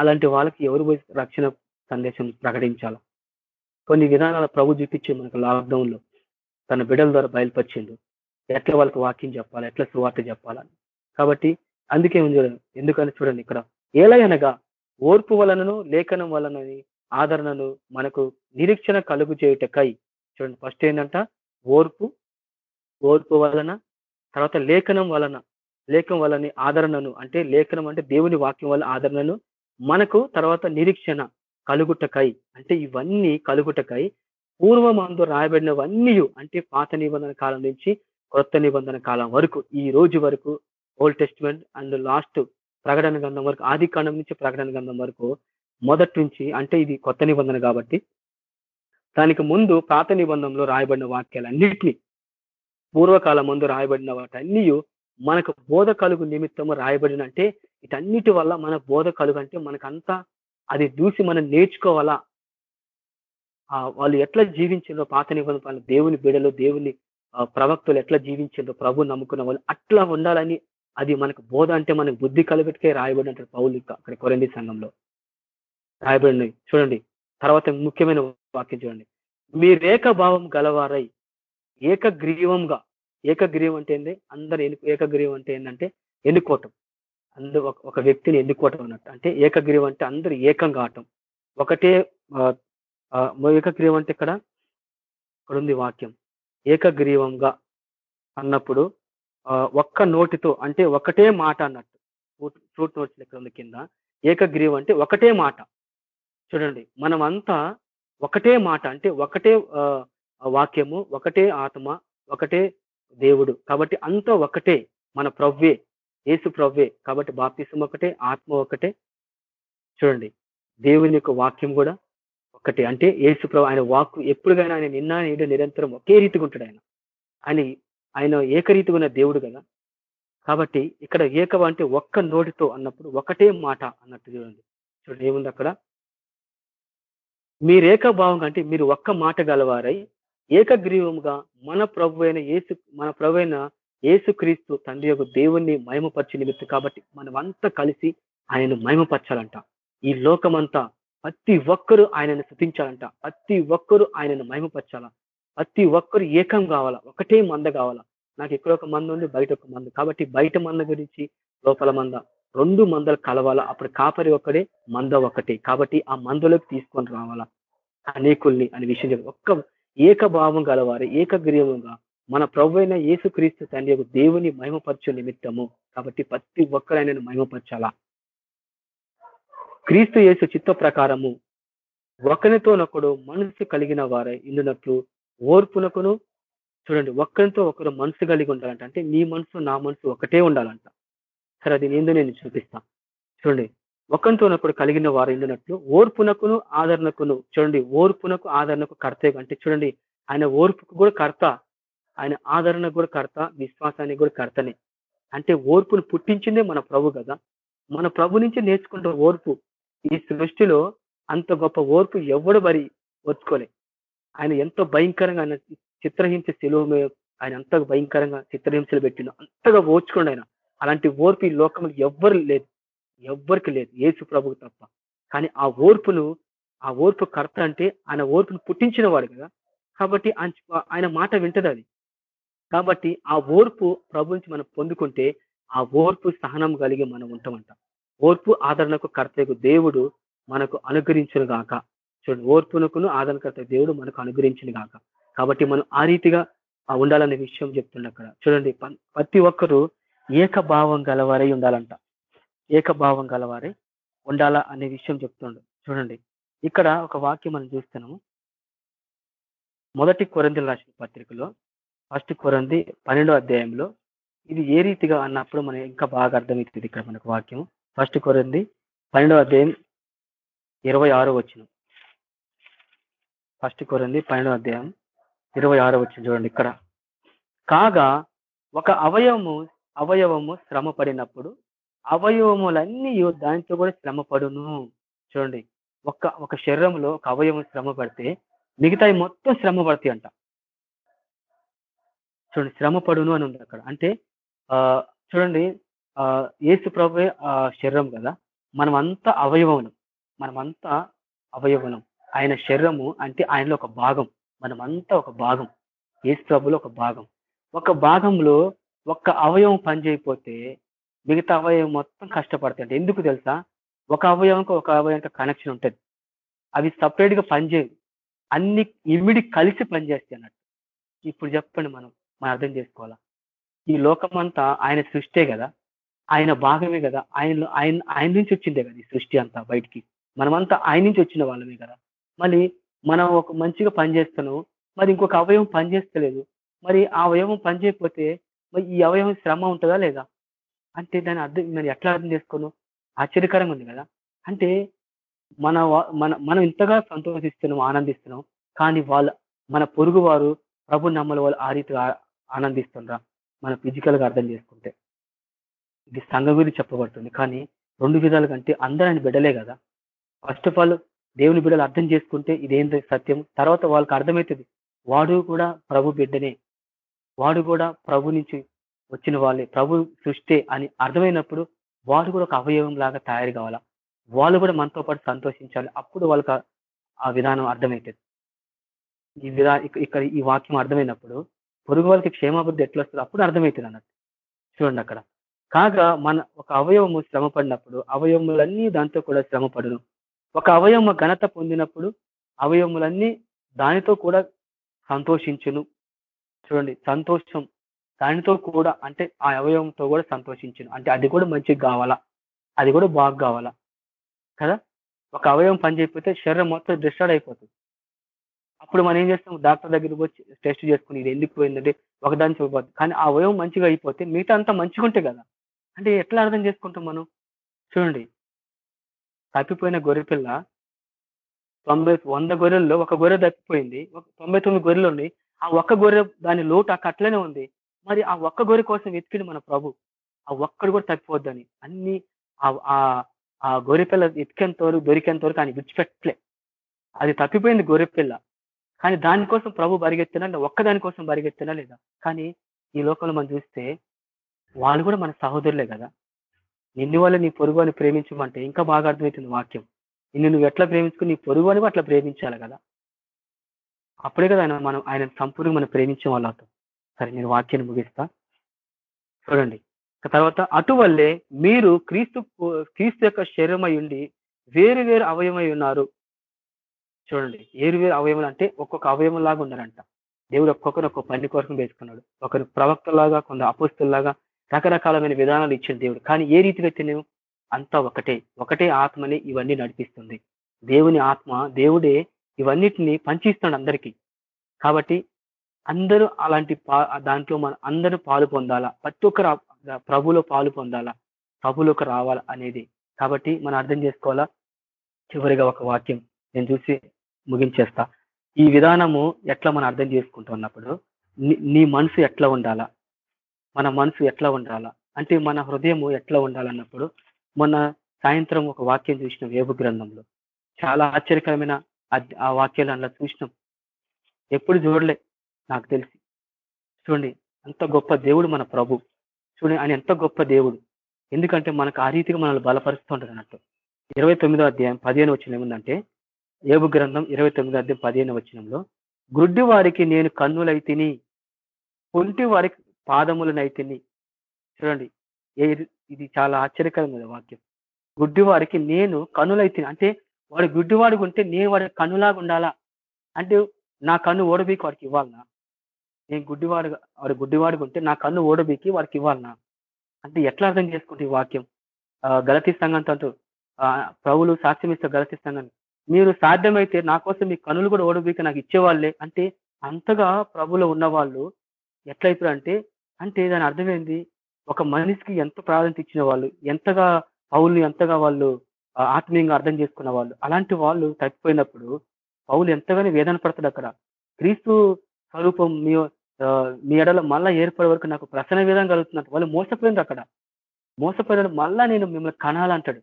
అలాంటి వాళ్ళకి ఎవరు పోయి రక్షణ సందేశం ప్రకటించాల. కొన్ని విధానాల ప్రభు చూపించి మనకు లాక్డౌన్లో తన బిడ్డల ద్వారా బయలుపరిచిండు. ఎట్లా వాళ్ళకి వాక్యం చెప్పాలి ఎట్లా సువార్త చెప్పాలని కాబట్టి అందుకే ఉంది చూడండి ఎందుకని చూడండి ఇక్కడ. ఏలయనగా ఓర్పు వలనను లేఖనం వలనని ఆదరణను మనకు నిరీక్షణ కలుగు చేయుటకై చూడండి ఫస్ట్ ఏంటంట ఓర్పు ఓర్పు వలన తర్వాత లేఖనం వలన లేఖం వలని ఆదరణను అంటే లేఖనం అంటే దేవుని వాక్యం వల్ల ఆదరణను మనకు తర్వాత నిరీక్షణ కలుగుటకై అంటే ఇవన్నీ కలుగుటకై పూర్వమందు రాయబడినవన్నీ అంటే పాత నిబంధన కాలం నుంచి కొత్త నిబంధన కాలం వరకు ఈ రోజు వరకు ఓల్డ్ టెస్ట్మెంట్ అండ్ లాస్ట్ ప్రకటన గంధం వరకు ఆది కాండం నుంచి ప్రకటన గంధం వరకు మొదటి నుంచి అంటే ఇది కొత్త నిబంధన కాబట్టి దానికి ముందు పాత నిబంధనలో రాయబడిన వాక్యాలన్నిటినీ పూర్వకాలం ముందు రాయబడిన వాటన్నీ మనకు బోధ కలుగు నిమిత్తము రాయబడిన అంటే ఇటన్నిటి వల్ల మన బోధ కలుగు అంటే మనకంతా అది చూసి మనం నేర్చుకోవాలా? వాళ్ళు ఎట్లా జీవించిందో పాత నిబంధన దేవుని బిడలు దేవుని ప్రవక్తలు ఎట్లా జీవించిందో ప్రభు నమ్ముకున్న వాళ్ళు అట్లా ఉండాలని అది మనకు బోధ అంటే మనకు బుద్ధి కలుగుటకే రాయబడి అంటారు పౌలు అక్కడ కొరండి సంఘంలో. రాయబడి చూడండి. తర్వాత ముఖ్యమైన వాక్యం చూడండి. మీ రేఖ భావం గలవారై ఏకగ్రీవంగా ఏకగ్రీవం అంటే ఏంది? అందరు ఏకగ్రీవం అంటే ఏంటంటే ఎన్నుకోవటం. అందరూ ఒక వ్యక్తిని ఎన్నుకోవటం అన్నట్టు. అంటే ఏకగ్రీవం అంటే అందరూ ఏకం కావటం ఒకటే ఏకగ్రీవం అంటే ఇక్కడ ఇక్కడ ఉంది వాక్యం. ఏకగ్రీవంగా అన్నప్పుడు ఒక్క నోటితో అంటే ఒకటే మాట అన్నట్టు. ఫ్రూట్ నోట్స్ ఇక్కడ ఉంది కింద. ఏకగ్రీవం అంటే ఒకటే మాట. చూడండి మనమంతా ఒకటే మాట అంటే ఒకటే వాక్యము ఒకటే ఆత్మ ఒకటే దేవుడు. కాబట్టి అంతా ఒకటే. మన ప్రవ్వే. ఏసు ప్రవ్వే. కాబట్టి బాప్తిసం ఒకటే ఆత్మ ఒకటే. చూడండి. దేవుని యొక్క వాక్యం కూడా ఒకటే. అంటే ఏసు ప్రభు ఆయన వాక్ ఎప్పుడుగైనా ఆయన నిన్న నేడు నిరంతరం ఒకే రీతిగా ఉంటాడు ఆయన. అని ఆయన ఏకరీతిగా ఉన్న దేవుడు కదా. కాబట్టి ఇక్కడ ఏకవ అంటే ఒక్క నోటితో అన్నప్పుడు ఒకటే మాట అన్నట్టు చూడండి. చూడండి ఏముంది అక్కడ? మీరేకభావం అంటే మీరు ఒక్క మాట గలవారై ఏకగ్రీవముగా మన ప్రభు అయిన ఏసు మన ప్రభు అయిన ఏసుక్రీస్తు తండ్రి యొక్క దేవుణ్ణి మహిమపరిచి నిమిత్తం కాబట్టి మనమంతా కలిసి ఆయనను మహిమపరచాలంట. ఈ లోకమంతా ప్రతి ఒక్కరు ఆయనను స్థుతించాలంట. ప్రతి ఒక్కరు ఆయనను మహిమపరచాల? ప్రతి ఒక్కరు ఏకం కావాలా? ఒకటే మంద కావాలా? నాకు ఇక్కడ ఒక మంద ఉంది బయట ఒక మంద. కాబట్టి బయట మంద గురించి లోపల మంద. రెండు మందలు కలవాలా? అప్పుడు కాపరి ఒక్కడే మంద ఒకటే కాబట్టి ఆ మందలోకి తీసుకొని రావాలా? అనేకుల్ని అనే విషయం ఒక్క ఏకభావం గలవారు ఏకగ్రీవంగా మన ప్రభు అయిన యేసుక్రీస్తు తండ్రి యొక్క దేవుని మహిమపరచు నిమిత్తము. కాబట్టి ప్రతి ఒక్కరైనా మహిమపరచాలా? క్రీస్తు యేసు చిత్త ప్రకారము ఒకరితోనొకడు మనసు కలిగిన వారే ఇందునట్లు ఓర్పునకును చూడండి ఒక్కరితో ఒకరు మనసు కలిగి ఉండాలంట. అంటే నీ మనసు నా మనసు ఒకటే ఉండాలంట. సరే అది ఏందో నేను చూపిస్తా? చూడండి ఒకరితోనొకడు కలిగిన వారు ఎండినట్లు ఓర్పునకును ఆదరణకును చూడండి. ఓర్పునకు ఆదరణకు కర్తే అంటే చూడండి ఆయన ఓర్పుకు కూడా కర్త. ఆయన ఆదరణకు కూడా కర్త విశ్వాసానికి కూడా కర్తనే. అంటే ఓర్పును పుట్టించిందే మన ప్రభు కదా. మన ప్రభు నుంచి నేర్చుకుంటే ఓర్పు. ఈ సృష్టిలో అంత గొప్ప ఓర్పు ఎవడు మరి ఒత్తుకోలే. ఆయన ఎంతో భయంకరంగా ఆయన చిత్రహింస సెలవు ఆయన అంత భయంకరంగా చిత్రహింసలు పెట్టిన అంతగా ఓర్చుకోండి ఆయన. అలాంటి ఓర్పు ఈ లోకంలో ఎవ్వరు లేదు. ఎవ్వరికి లేదు. ఏసు ప్రభుకు తప్ప. కానీ ఆ ఓర్పును ఆ ఓర్పు కర్త అంటే ఆయన ఓర్పును పుట్టించిన వాడు కదా. కాబట్టి ఆయన మాట వింటది అది. కాబట్టి ఆ ఓర్పు ప్రభు నుంచి మనం పొందుకుంటే ఆ ఓర్పు సహనం కలిగి మనం ఉంటామంట. ఓర్పు ఆదరణకు కర్తకు దేవుడు మనకు అనుగ్రహించిన గాక. చూడండి ఓర్పునకును ఆదరణకర్త దేవుడు మనకు అనుగ్రహించిన గాక. కాబట్టి మనం ఆ రీతిగా ఉండాలనే విషయం చెప్తుండ అక్కడ. చూడండి ప- ప్రతి ఒక్కరూ ఏకభావం గలవారై ఉండాలంట. ఏకభావం గలవారై ఉండాలా అనే విషయం చెప్తుండు. చూడండి ఇక్కడ ఒక వాక్యం మనం చూస్తున్నాము. మొదటి కొరంది రాసిన పత్రికలో ఫస్ట్ కొరంది పన్నెండో అధ్యాయంలో ఇది ఏ రీతిగా అన్నప్పుడు మనం ఇంకా బాగా అర్థమవుతుంది ఇక్కడ మనకు వాక్యం. ఫస్ట్ కొరంది పన్నెండో అధ్యాయం ఇరవై ఆరో వచ్చిన ఫస్ట్ కొరంది పన్నెండో అధ్యాయం ఇరవై ఆరో వచ్చిన చూడండి ఇక్కడ. కాగా ఒక అవయవము అవయవము శ్రమ పడినప్పుడు అవయవములన్నీ దానితో కూడా శ్రమపడును చూడండి ఒక ఒక శరీరంలో ఒక అవయవం శ్రమ పడితే మిగతాయి మొత్తం శ్రమ పడతాయి అంట. చూడండి శ్రమ పడును అని ఉంది అక్కడ. అంటే ఆ చూడండి ఆ ఏసు ప్రభు ఆ శరీరం కదా? మనమంతా అవయవనం మనమంతా అవయవనం ఆయన శరీరము అంటే ఆయనలో ఒక భాగం. మనమంతా ఒక భాగం. ఏసు ప్రభులో ఒక భాగం. ఒక భాగంలో ఒక్క అవయవం పనిచేయకపోతే మిగతా అవయవం మొత్తం కష్టపడుతుంది ఎందుకు తెలుసా? ఒక అవయవంకి ఒక అవయవంకి కనెక్షన్ ఉంటుంది. అవి సపరేట్గా పనిచేయదు అన్ని ఇమిడి కలిసి పనిచేస్తాయి అన్నట్టు. ఇప్పుడు చెప్పండి మనం మనం అర్థం చేసుకోవాలా? ఈ లోకమంతా ఆయన సృష్టే కదా? ఆయన భాగమే కదా? ఆయన ఆయన ఆయన నుంచి వచ్చిందే కదా ఈ సృష్టి అంతా బయటికి? మనమంతా ఆయన నుంచి వచ్చిన వాళ్ళమే కదా? మళ్ళీ మనం ఒక మంచిగా పనిచేస్తాను మరి ఇంకొక అవయవం పనిచేస్తలేదు. మరి ఆ అవయవం పనిచేయకపోతే మరి ఈ అవయవం శ్రమ ఉంటుందా లేదా? అంటే దాని అర్థం మరి ఎట్లా అర్థం చేసుకోను? ఆశ్చర్యకరంగా ఉంది కదా? అంటే మన వా- మన మనం ఇంతగా సంతోషిస్తున్నాం ఆనందిస్తున్నాం కానీ వాళ్ళ మన పొరుగు వారు ప్రభు నమ్మల వాళ్ళు ఆ రీతిగా ఆనందిస్తుండ్రా? మన ఫిజికల్గా అర్థం చేసుకుంటే. ఇది సంఘం గురించి చెప్పబడుతుంది కానీ రెండు విధాలు కంటే అందరూ ఆయన బిడ్డలే కదా? ఫస్ట్ ఆఫ్ ఆల్ దేవుని బిడ్డలు అర్థం చేసుకుంటే ఇదేంటి సత్యం? తర్వాత వాళ్ళకి అర్థమవుతుంది వాడు కూడా ప్రభు బిడ్డనే. వాడు కూడా ప్రభు నుంచి వచ్చిన వాళ్ళే. ప్రభు సృష్టి అని అర్థమైనప్పుడు వారు కూడా ఒక అవయవం లాగా తయారు కావాలా? వాళ్ళు కూడా మనతో పాటు సంతోషించాలి. అప్పుడు వాళ్ళకి ఆ- విధానం అర్థమవుతుంది. ఈ విధా ఇక్కడ ఈ వాక్యం అర్థమైనప్పుడు పొరుగు వాళ్ళకి క్షేమాభివృద్ధి ఎట్లా వస్తుందో అప్పుడు అర్థమవుతుంది అన్నట్టు. చూడండి అక్కడ. కాగా మన ఒక అవయవము శ్రమ పడినప్పుడు అవయవములన్నీ దాంతో కూడా శ్రమ పడును. ఒక అవయవము ఘనత పొందినప్పుడు అవయవములన్నీ దానితో కూడా సంతోషించును. చూడండి సంతోషం దానితో కూడా అంటే ఆ అవయవంతో కూడా సంతోషించను. అంటే అది కూడా మంచిగా కావాలా? అది కూడా బాగా కావాలా? కదా? ఒక అవయవం పని చేయకపోతే శరీరం మొత్తం డిస్టర్డ్ అయిపోతుంది. అప్పుడు మనం ఏం చేస్తాం? డాక్టర్ దగ్గరికి వచ్చి టెస్ట్ చేసుకుని ఇది ఎందుకు పోయిందంటే ఒకదాని చూపబోతుంది కానీ ఆ అవయవం మంచిగా అయిపోతే మిగతా అంతా మంచిగా ఉంటాయి కదా? అంటే ఎట్లా అర్థం చేసుకుంటాం మనం? చూడండి. తప్పిపోయిన గొర్రెపిల్ల తొంభై వంద గొర్రెల్లో ఒక గొర్రె తప్పిపోయింది. ఒక తొంభై తొమ్మిది గొర్రెలు ఉన్నాయి. ఆ ఒక్క గొర్రె దాని లోటు అక్క అట్లనే ఉంది. మరి ఆ ఒక్క గొర్రె కోసం వెతికిడు మన ప్రభు. ఆ ఒక్కడు కూడా తప్పిపోద్దని అన్ని ఆ- ఆ ఆ గొర్రెపిల్ల ఎతికేంత వరకు దొరికేంత వరకు ఆయన విడిచిపెట్టలే. అది తప్పిపోయింది గొర్రెపిల్ల కానీ దానికోసం ప్రభు పరిగెత్తినా లేదా ఒక్క దానికోసం పరిగెత్తినా లేదా? కానీ ఈ లోకంలో మనం చూస్తే వాళ్ళు కూడా మన సహోదరులే కదా. నిన్ను వల్ల నీ పొరుగు అని ప్రేమించమంటే ఇంకా బాగా అర్థమవుతుంది వాక్యం. నిన్ను నువ్వు ఎట్లా ప్రేమించుకుని నీ పొరుగు అని కూడా అట్లా ప్రేమించాలి కదా. అప్పుడే కదా ఆయన మనం ఆయన సంపూర్ణంగా మనం ప్రేమించే వాళ్ళు అవుతాం. సరే నేను వాక్యాన్ని ముగిస్తా. చూడండి. తర్వాత అటువల్లే మీరు క్రీస్తు క్రీస్తు యొక్క శరీరమై ఉండి వేరు వేరు అవయమై ఉన్నారు. చూడండి. వేరు వేరు అవయములు అంటే ఒక్కొక్క అవయవం లాగా ఉన్నారంట. దేవుడు ఒక్కొక్కరు ఒక్కొక్క పని కోసం వేసుకున్నాడు. ఒకరు ప్రవక్తలాగా కొందరు అపుస్తుల్లాగా రకరకాలమైన విధానాలు ఇచ్చిన దేవుడు. కానీ ఏ రీతిగా తినేవు అంతా ఒకటే. ఒకటే ఆత్మని ఇవన్నీ నడిపిస్తుంది. దేవుని ఆత్మ దేవుడే ఇవన్నిటిని పంచిస్తున్నాడు అందరికీ. కాబట్టి అందరూ అలాంటి పా- దాంట్లో మన అందరూ పాలు పొందాలా? ప్రతి ఒక్కరు ప్రభులో పాలు పొందాలా? ప్రభులోకి రావాలా అనేది. కాబట్టి మనం అర్థం చేసుకోవాలా? చివరిగా ఒక వాక్యం నేను చూసి ముగించేస్తా. ఈ విధానము ఎట్లా మనం అర్థం చేసుకుంటున్నప్పుడు నీ- నీ మనసు ఎట్లా ఉండాలా? మన మనసు ఎట్లా ఉండాలా? అంటే మన హృదయము ఎట్లా ఉండాలన్నప్పుడు మొన్న సాయంత్రం ఒక వాక్యం చూసిన వేపు గ్రంథంలో. చాలా ఆశ్చర్యకరమైన ఆ వాక్యాలు అందులో చూసినాం. ఎప్పుడు చూడలే. నాకు తెలిసి. చూడండి అంత గొప్ప దేవుడు మన ప్రభు. చూడండి ఆయన ఎంత గొప్ప దేవుడు. ఎందుకంటే మనకు ఆ రీతిగా మనల్ని బలపరుస్తూ ఉంటుంది అన్నట్టు. ఇరవై తొమ్మిదో అధ్యాయం పదిహేను వచ్చిన ఏముందంటే ఏబు గ్రంథం ఇరవై తొమ్మిదో అధ్యాయం పదిహేను వచ్చినంలో గుడ్డి వారికి నేను కన్నులైతిని కుంటి వారికి పాదములనైతిని చూడండి ఏ- ఇది చాలా ఆశ్చర్యకరమైన వాక్యం. గుడ్డి వారికి నేను కన్నులైతిని అంటే వాడు గుడ్డివాడు ఉంటే నేను వాడి కన్నులాగా ఉండాలా? అంటే నా కన్ను ఓడబీకి వాడికి ఇవ్వాలనా నేను గుడ్డివాడు వాడు గుడ్డివాడిగా ఉంటే నా కన్ను ఓడబీకి వాడికి ఇవ్వాలనా అంటే ఎట్లా అర్థం చేసుకుంటే ఈ వాక్యం? గలతీ సంఘంతో అంటూ ప్రభులు సాక్ష్యం ఇస్తే గలతీ సంఘాన్ని మీరు సాధ్యమైతే నా కోసం మీ కనులు కూడా ఓడబీకి నాకు ఇచ్చేవాళ్ళే. అంటే అంతగా ప్రభులో ఉన్నవాళ్ళు వాళ్ళు అంటే అంటే దాని అర్థమైంది ఒక మనిషికి ఎంత ప్రాధాన్యత ఇచ్చిన వాళ్ళు ఎంతగా పౌల్ని ఎంతగా వాళ్ళు ఆత్మీయంగా అర్థం చేసుకున్న వాళ్ళు అలాంటి వాళ్ళు తప్పిపోయినప్పుడు పౌలు ఎంతగానో వేదన పడతాడు అక్కడ. క్రీస్తు స్వరూపం మీ మీ ఎడలో మళ్ళా ఏర్పడే వరకు నాకు ప్రసన్న విధం కలుగుతున్నట్టు వాళ్ళు మోసపోయింది అక్కడ. మోసపోయినాడు మళ్ళా నేను మిమ్మల్ని కనాలంటాడు.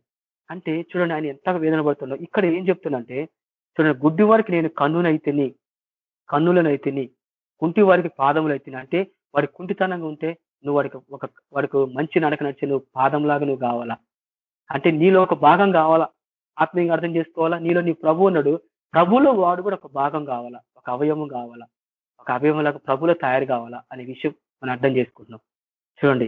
అంటే చూడండి ఆయన ఎంతగా వేదన పడుతున్నాడు ఇక్కడ ఏం చెప్తుందంటే చూడండి గుడ్డి వారికి నేను కన్నునైతేని కన్నులనైతేని కుంటి వారికి పాదములైతేని అంటే వాడి కుంటితనంగా ఉంటే నువ్వు వాడికి ఒక వాడికి మంచి నడక నడిచి నువ్వు పాదంలాగా నువ్వు కావాలా? అంటే నీలో ఒక భాగం కావాలా? ఆత్మీయంగా అర్థం చేసుకోవాలా? నీలో నీ ప్రభు ఉన్నాడు. ప్రభులో వాడు కూడా ఒక భాగం కావాలా? ఒక అవయవం కావాలా? ఒక అవయవంలాగా ప్రభులో తయారు కావాలా అనే విషయం మనం అర్థం చేసుకుంటున్నాం. చూడండి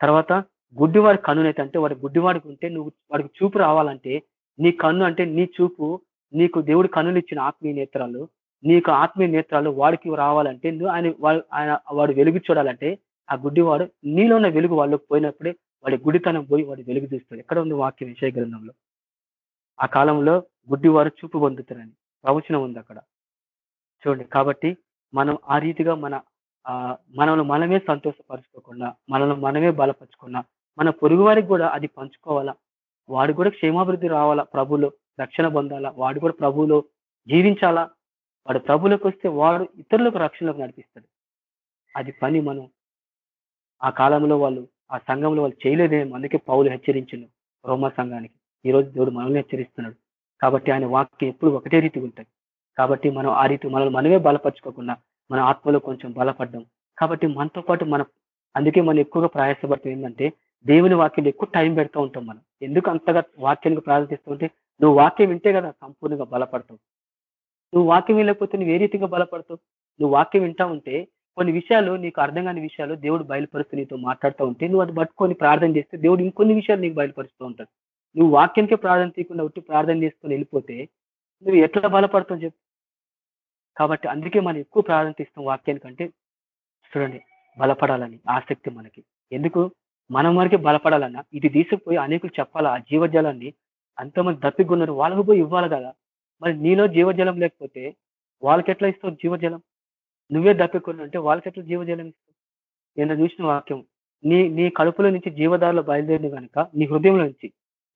తర్వాత గుడ్డివాడి కన్నునైతే అంటే వాడి గుడ్డివాడికి ఉంటే నువ్వు వాడికి చూపు రావాలంటే నీ కన్ను అంటే నీ చూపు నీకు దేవుడి కన్నులు ఇచ్చిన ఆత్మీయ నేత్రాలు నీకు ఆత్మీయ నేత్రాలు వాడికి రావాలంటే నువ్వు ఆయన ఆయన వాడు వెలుగు చూడాలంటే ఆ గుడ్డివాడు నీలో ఉన్న వెలుగు వాళ్ళకి పోయినప్పుడే వాడి గుడితనం పోయి వాడి వెలుగు చూస్తాడు. ఎక్కడ ఉంది వాక్యం విషయ గ్రంథంలో? ఆ కాలంలో గుడ్డివారు చూపు పొందుతారని ప్రవచనం ఉంది అక్కడ. చూడండి కాబట్టి మనం ఆ రీతిగా మన ఆ మనల్ని మనమే సంతోషపరచుకోకుండా మనల్ని మనమే బలపరచుకున్నా మన పొరుగు వారికి కూడా అది పంచుకోవాలా? వాడు కూడా క్షేమాభివృద్ధి రావాలా? ప్రభులో రక్షణ పొందాలా? వాడు కూడా ప్రభులో జీవించాలా? వాడు ప్రభులకు వస్తే వాడు ఇతరులకు రక్షణలకు నడిపిస్తాడు. అది పని మనం ఆ కాలంలో వాళ్ళు ఆ సంఘంలో వాళ్ళు చేయలేదేమో. అందుకే పౌలు హెచ్చరించిండు రోమా సంఘానికి. ఈ రోజు దేవుడు మనల్ని హెచ్చరిస్తున్నాడు. కాబట్టి ఆయన వాక్యం ఎప్పుడు ఒకటే రీతిగా ఉంటుంది. కాబట్టి మనం ఆ రీతి మనల్ని మనమే బలపరచుకోకుండా మన ఆత్మలో కొంచెం బలపడ్డం. కాబట్టి మనతో పాటు మనం అందుకే మనం ఎక్కువగా ప్రయాసపడతాం ఏంటంటే దేవుని వాక్యం ఎక్కువ టైం పెడతా ఉంటాం మనం. ఎందుకు అంతగా వాక్యానికి ప్రార్థిస్తూ ఉంటే నువ్వు వాక్యం వింటే కదా సంపూర్ణంగా బలపడతావు. నువ్వు వాక్యం వినకపోతే నువ్వు ఏ రీతిగా బలపడతావు? నువ్వు వాక్యం వింటా ఉంటే కొన్ని విషయాలు నీకు అర్థం కాని విషయాలు దేవుడు బయలుపరుస్తూ నీతో మాట్లాడుతూ ఉంటే నువ్వు అది పట్టుకొని ప్రార్థన చేస్తే దేవుడు ఇంకొన్ని విషయాలు నీకు బయలుపరుస్తూ ఉంటాడు. నువ్వు వాక్యంకే ప్రార్థన తీయకుండా ఒట్టి ప్రార్థన చేసుకొని వెళ్ళిపోతే నువ్వు ఎట్లా బలపడతావు చెప్పు. కాబట్టి అందుకే మనం ఎక్కువ ప్రాధాన్యత ఇస్తాం వాక్యానికంటే చూడండి బలపడాలని ఆసక్తి మనకి. ఎందుకు? మనం వరకే బలపడాలన్నా ఇది తీసుకుపోయి అనేకులు చెప్పాలా ఆ జీవజలాన్ని అంతమంది దప్పికున్నారు వాళ్ళకు పోయి ఇవ్వాలి కదా. మరి నీలో జీవజలం లేకపోతే వాళ్ళకి ఎట్లా ఇస్తావు జీవజలం? నువ్వే దప్పికొని అంటే వాళ్ళకి ఎట్లా జీవజలం ఇస్తావు? నేను చూసిన వాక్యం నీ నీ కడుపులో నుంచి జీవదారులు బయలుదేరిన కనుక నీ హృదయంలో నుంచి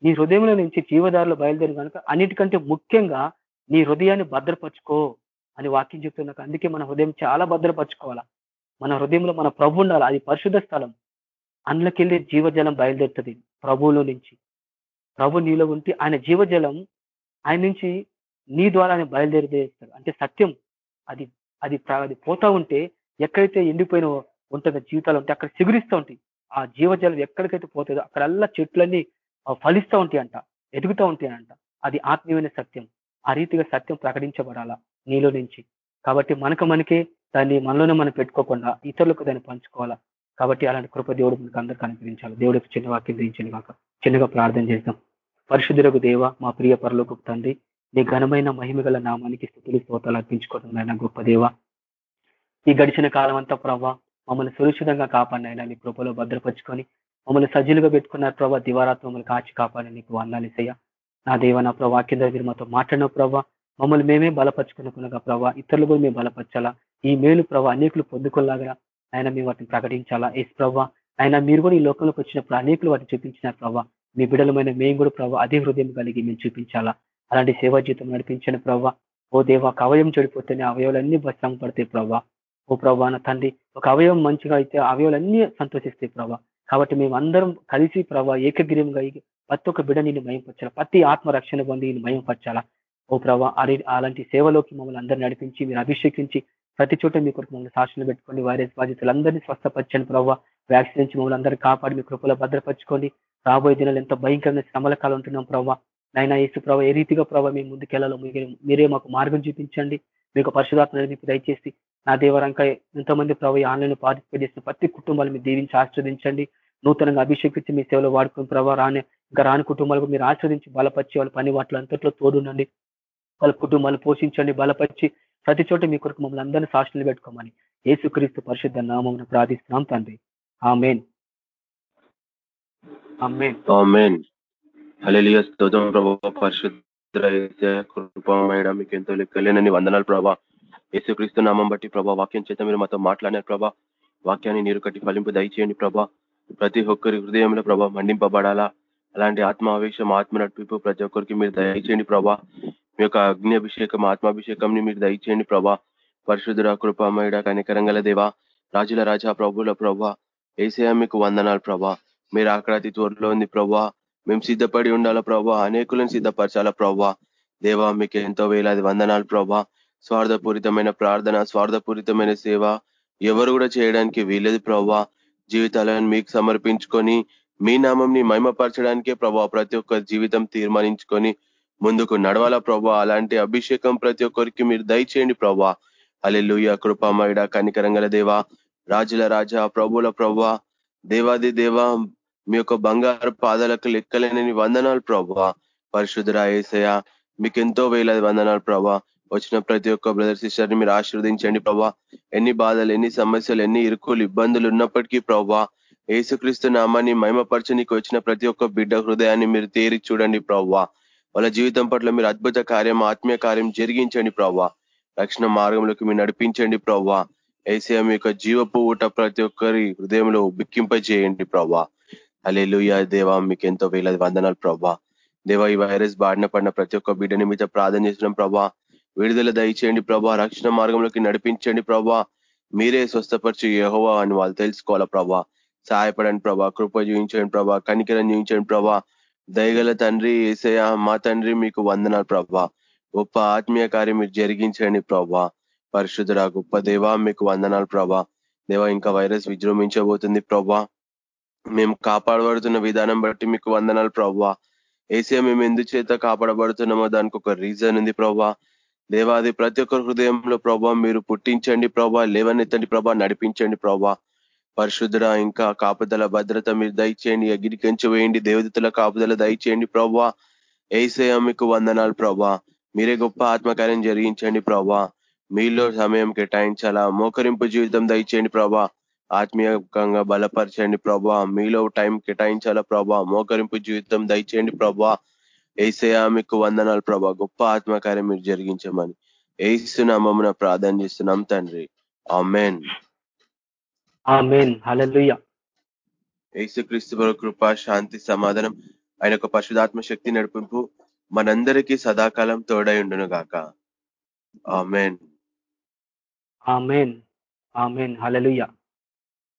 నీ హృదయంలో నుంచి జీవదారులు బయలుదేరి కనుక అన్నిటికంటే ముఖ్యంగా నీ హృదయాన్ని భద్రపరుచుకో అని వాక్యం చెప్తున్నాక అందుకే మన హృదయం చాలా భద్రపరచుకోవాలా. మన హృదయంలో మన ప్రభు ఉండాలి? అది పరిశుద్ధ స్థలం. అందులోకెళ్ళి జీవజలం బయలుదేరుతుంది ప్రభువులో నుంచి. ప్రభు నీలో ఉంటే ఆయన జీవజలం ఆయన నుంచి నీ ద్వారా ఆయన బయలుదేరిదేస్తాడు అంటే సత్యం. అది అది అది పోతా ఉంటే ఎక్కడైతే ఎండిపోయిన ఉంటుందో జీవితాలు ఉంటే అక్కడ చిగురిస్తూ ఉంటాయి. ఆ జీవజలం ఎక్కడికైతే పోతుందో అక్కడల్లా చెట్లన్నీ ఫలిస్తూ ఉంటాయంట అంట ఎదుగుతూ ఉంటాయి అంట అది ఆత్మీయమైన సత్యం. ఆ రీతిగా సత్యం ప్రకటించబడాలా నీలో నుంచి. కాబట్టి మనకు మనకే దాన్ని మనలోనే మనం పెట్టుకోకుండా ఇతరులకు దాన్ని పంచుకోవాలా. కాబట్టి అలాంటి కృప దేవుడు మనకు అందరికీ కనిపించాలి దేవుడికి చిన్న వాక్యం దించింది కాక. చిన్నగా ప్రార్థన చేద్దాం. పరిశుద్ధులకు దేవ మా ప్రియ పరలోకి తండ్రి నీ ఘనమైన మహిమ గల నామానికి స్థుతులు స్తోతాలు అర్పించుకోవడం నాయన గొప్ప దేవ. ఈ గడిచిన కాలం అంతా ప్రవ్వ మమ్మల్ని సురక్షితంగా కాపాడినైనా నీ కృపలో భద్రపరుచుకొని మమ్మల్ని సజీలుగా పెట్టుకున్నారు ప్రభా. దివారాత్మ మమ్మల్ని కాచి కాపాడి నీకు వందాలిసయ్య నా దేవ నా ప్రభా కింద మీరు మాతో మాట్లాడిన ప్రభా. మమ్మల్ని మేమే బలపరుచుకునుకునగా ప్రభా. ఇతరులు కూడా మేము బలపరచాలా. ఈ మేలు ప్రభా అనేకులు పొందుకోలాగా ఆయన మేము వాటిని ప్రకటించాలా. ఎస్ ప్రభా ఆయన మీరు కూడా ఈ లోకంలోకి వచ్చినప్పుడు అనేకులు వాటిని చూపించినారు ప్రభా. మీ బిడలమైన మేము కూడా ప్రభా అదే హృదయం కలిగి మేము చూపించాలా. అలాంటి సేవా జీవితం నడిపించిన ప్రభా. ఓ దేవా ఒక అవయవం చెడిపోతేనే అవయవాలన్నీ శ్రమ పడతాయి ప్రభా. ఓ ప్రభా నా తండ్రి ఒక అవయవం మంచిగా అయితే అవయవాలన్నీ సంతోషిస్తాయి ప్రభా. కాబట్టి మేము అందరం కలిసి ప్రభా ఏకగ్రీవంగా ప్రతి ఒక్క బిడ నేను మయంపరచాలా ప్రతి ఆత్మ రక్షణ పొంది నేను భయంపరచాలా ఓ ప్రభా అలాంటి సేవలోకి మమ్మల్ని అందరూ నడిపించి మీరు అభిషేకించి ప్రతి చోట మీ కొరకు మమ్మల్ని సాక్షులు పెట్టుకోండి. వైరస్ బాధితులందరినీ స్వస్థపరచండి ప్రభావ వ్యాక్సిన్ నుంచి మమ్మల్ని అందరూ కాపాడి మీ కృపలో భద్రపరచుకోండి. రాబోయే దినాలు ఎంతో భయంకరమైన శ్రమల కాలం ఉంటున్నాం ప్రభావ నైనా యేసు ప్రభావ ఏ రీతిగా ప్రభావ మేము ముందుకెళ్ళాలో మీరే మీరే మాకు మార్గం చూపించండి. మీకు పరిశుధాత్మ నడిపి దయచేసి నా దేవరంక ఎంతోమంది ప్రభావ ఆన్లైన్ పార్టిసిపేట్ చేసిన ప్రతి కుటుంబాలు మీరు దీవించి ఆస్వాదించండి నూతనంగా అభిషేకించి మీ సేవలో వాడుకుని ప్రభావ రాని ఇంకా రాని కుటుంబాలకు మీరు ఆస్వాదించి బలపరిచి వాళ్ళ పని వాటిలో అంతట్లో తోడునండి వాళ్ళ కుటుంబాలు పోషించండి బలపరిచి ప్రతి చోట మీ కొరకు మమ్మల్ని అందరినీ సాక్షులు పెట్టుకోమని యేసుక్రీస్తు పరిశుద్ధ నామం ప్రార్థిస్తున్నాం తండ్రి. ఆ మెయిన్ ఆమెన్. ప్రభా. పరిశుద్ధ మీకు ఎంతో లెక్కలేనని వందనాలు ప్రభా. యేసుక్రీస్తు నామం బట్టి ప్రభా వాక్యం చేత మీరు మాతో మాట్లాడారు ప్రభా. వాక్యాన్ని నీరు కట్టి ఫలింపు దయచేయండి ప్రభా. ప్రతి ఒక్కరి హృదయంలో ప్రభా మండింపబడాలా? అలాంటి ఆత్మావేశం ఆత్మ నడిపింపు ప్రతి ఒక్కరికి మీరు దయచేయండి ప్రభా. మీ యొక్క అగ్ని అభిషేకం ఆత్మాభిషేకంని మీరు దయచేయండి ప్రభా. పరిశుద్ధుర కృపమయుడ కనికరంగల దేవా రాజుల రాజా ప్రభుల ప్రభా ఏసయ మీకు వందనాలు ప్రభా. మీరు అక్కడ అతి త్వరలో ఉంది ప్రభా. మేము సిద్ధపడి ఉండాలా ప్రభా? అనేకులను సిద్ధపరచాలా ప్రభా? దేవా మీకు ఎంతో వేలాది వందనాలు ప్రభా. స్వార్థపూరితమైన ప్రార్థన స్వార్థపూరితమైన సేవ ఎవరు కూడా చేయడానికి వీలేదు ప్రభా. జీవితాలను మీకు సమర్పించుకొని మీ నామంని మహిమపరచడానికే ప్రభా ప్రతి ఒక్క జీవితం తీర్మానించుకొని ముందుకు నడవాలా ప్రభా. అలాంటి అభిషేకం ప్రతి ఒక్కరికి మీరు దయచేయండి ప్రభా. అలెలుయ కృపామయుడ కనికరంగల దేవా రాజుల రాజా ప్రభుల ప్రభా దేవాది దేవా మీ యొక్క బంగారు పాదాలకు లెక్కలేనని వందనాలు ప్రభా. పరిశుద్ధ ఏసయ మీకెంతో వేల వందనాలు ప్రభా. వచ్చిన ప్రతి ఒక్క బ్రదర్ సిస్టర్ని మీరు ఆశీర్వదించండి ప్రభా. ఎన్ని బాధలు ఎన్ని సమస్యలు ఎన్ని ఇరుకులు ఇబ్బందులు ఉన్నప్పటికీ ప్రభా ఏసుక్రీస్తు నామాన్ని మహిమపరచనికి వచ్చిన ప్రతి ఒక్క బిడ్డ హృదయాన్ని మీరు తేరి చూడండి ప్రవ్వా వాళ్ళ జీవితం పట్ల మీరు అద్భుత కార్యం ఆత్మీయ కార్యం జరిగించండి ప్రవ్వా రక్షణ మార్గంలోకి మీరు నడిపించండి ప్రవ్వా ఏసీ మీ యొక్క జీవపు ఊట ప్రతి ఒక్కరి హృదయంలో బిక్కింపజేయండి ప్రవ్వా అలెలుయ దేవా మీకు ఎంతో వేలాది వందనాలు ప్రభా. దేవా ఈ వైరస్ బారిన పడిన ప్రతి ఒక్క బిడ్డని మీద ప్రార్థన చేస్తున్నాం ప్రభా. విడుదల దయచేయండి ప్రభా. రక్షణ మార్గంలోకి నడిపించండి ప్రభా. మీరే స్వస్థపరిచి యహోవా అని వాళ్ళు తెలుసుకోవాలా ప్రభా. సహాయపడండి ప్రభా. కృప జీవించండి ప్రభా. కనికరం చూపించండి ప్రభా. దయగల తండ్రి ఏసయ మా తండ్రి మీకు వందనాలు ప్రభా. గొప్ప ఆత్మీయ కార్యం మీరు జరిగించండి ప్రభా. పరిశుద్ధురా గొప్ప దేవా మీకు వందనాలు ప్రభా. దేవా ఇంకా వైరస్ విజృంభించబోతుంది ప్రభా. మేము కాపాడబడుతున్న విధానం బట్టి మీకు వందనాలు ప్రభా. ఏసే మేము ఎందుచేత కాపాడబడుతున్నామో దానికి ఒక రీజన్ ఉంది ప్రభా. దేవాది ప్రతి ఒక్కరి హృదయంలో ప్రభా మీరు పుట్టించండి ప్రభా లేవనెత్తండి ప్రభా నడిపించండి ప్రభా. పరిశుద్ధుడ ఇంకా కాపుదల భద్రత మీరు దయచేయండి అగిరి వేయండి దేవదతుల కాపుదల దయచేయండి ప్రభా. ఏసయ మీకు వందనాలు ప్రభా. మీరే గొప్ప ఆత్మకార్యం జరిగించండి ప్రభా. మీలో సమయం కేటాయించాలా? మోకరింపు జీవితం దయచేయండి ప్రభా. ఆత్మీయంగా బలపరచండి ప్రభా. మీలో టైం కేటాయించాలా ప్రభా? మోకరింపు జీవితం దయచేయండి ప్రభా. ఏసయ మీకు వందనాలు ప్రభా. గొప్ప ఆత్మకార్యం మీరు జరిగించమని. ఏస్తున్నామమున ప్రార్థన చేస్తున్నాం తండ్రి. ఆమెన్. హల్లెలూయ. యేసుక్రీస్తు కృప శాంతి సమాధానం ఆయన యొక్క పశుధాత్మ శక్తి నడిపింపు మనందరికీ సదాకాలం తోడై ఉండును గాక. ఆమెన్. ఆమెన్. ఆమెన్. హల్లెలూయ.